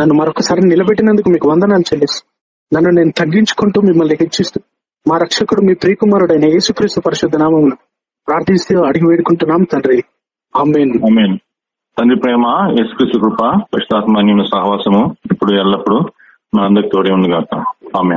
నన్ను మరొకసారి నిలబెట్టినందుకు మీకు వందనాలు చెల్లిస్తూ నన్ను నేను తగ్గించుకుంటూ మిమ్మల్ని హెచ్చిస్తూ మా రక్షకుడు మీ ప్రియకుమారుడైన యేసుక్రీస్తు పరిశుద్ధ నామమున ప్రార్థిస్తూ అడిగి వేడుకుంటున్నాం తండ్రి. ఆమెన్.
ఆమేన్. తండ్రి ప్రేమ యేసుక్రీస్తు కృప పశ్చాత్మాన్యుల సహవాసము ఇప్పుడు ఎల్లప్పుడు మన అందరికి తోడే ఉంది కాక ఆమె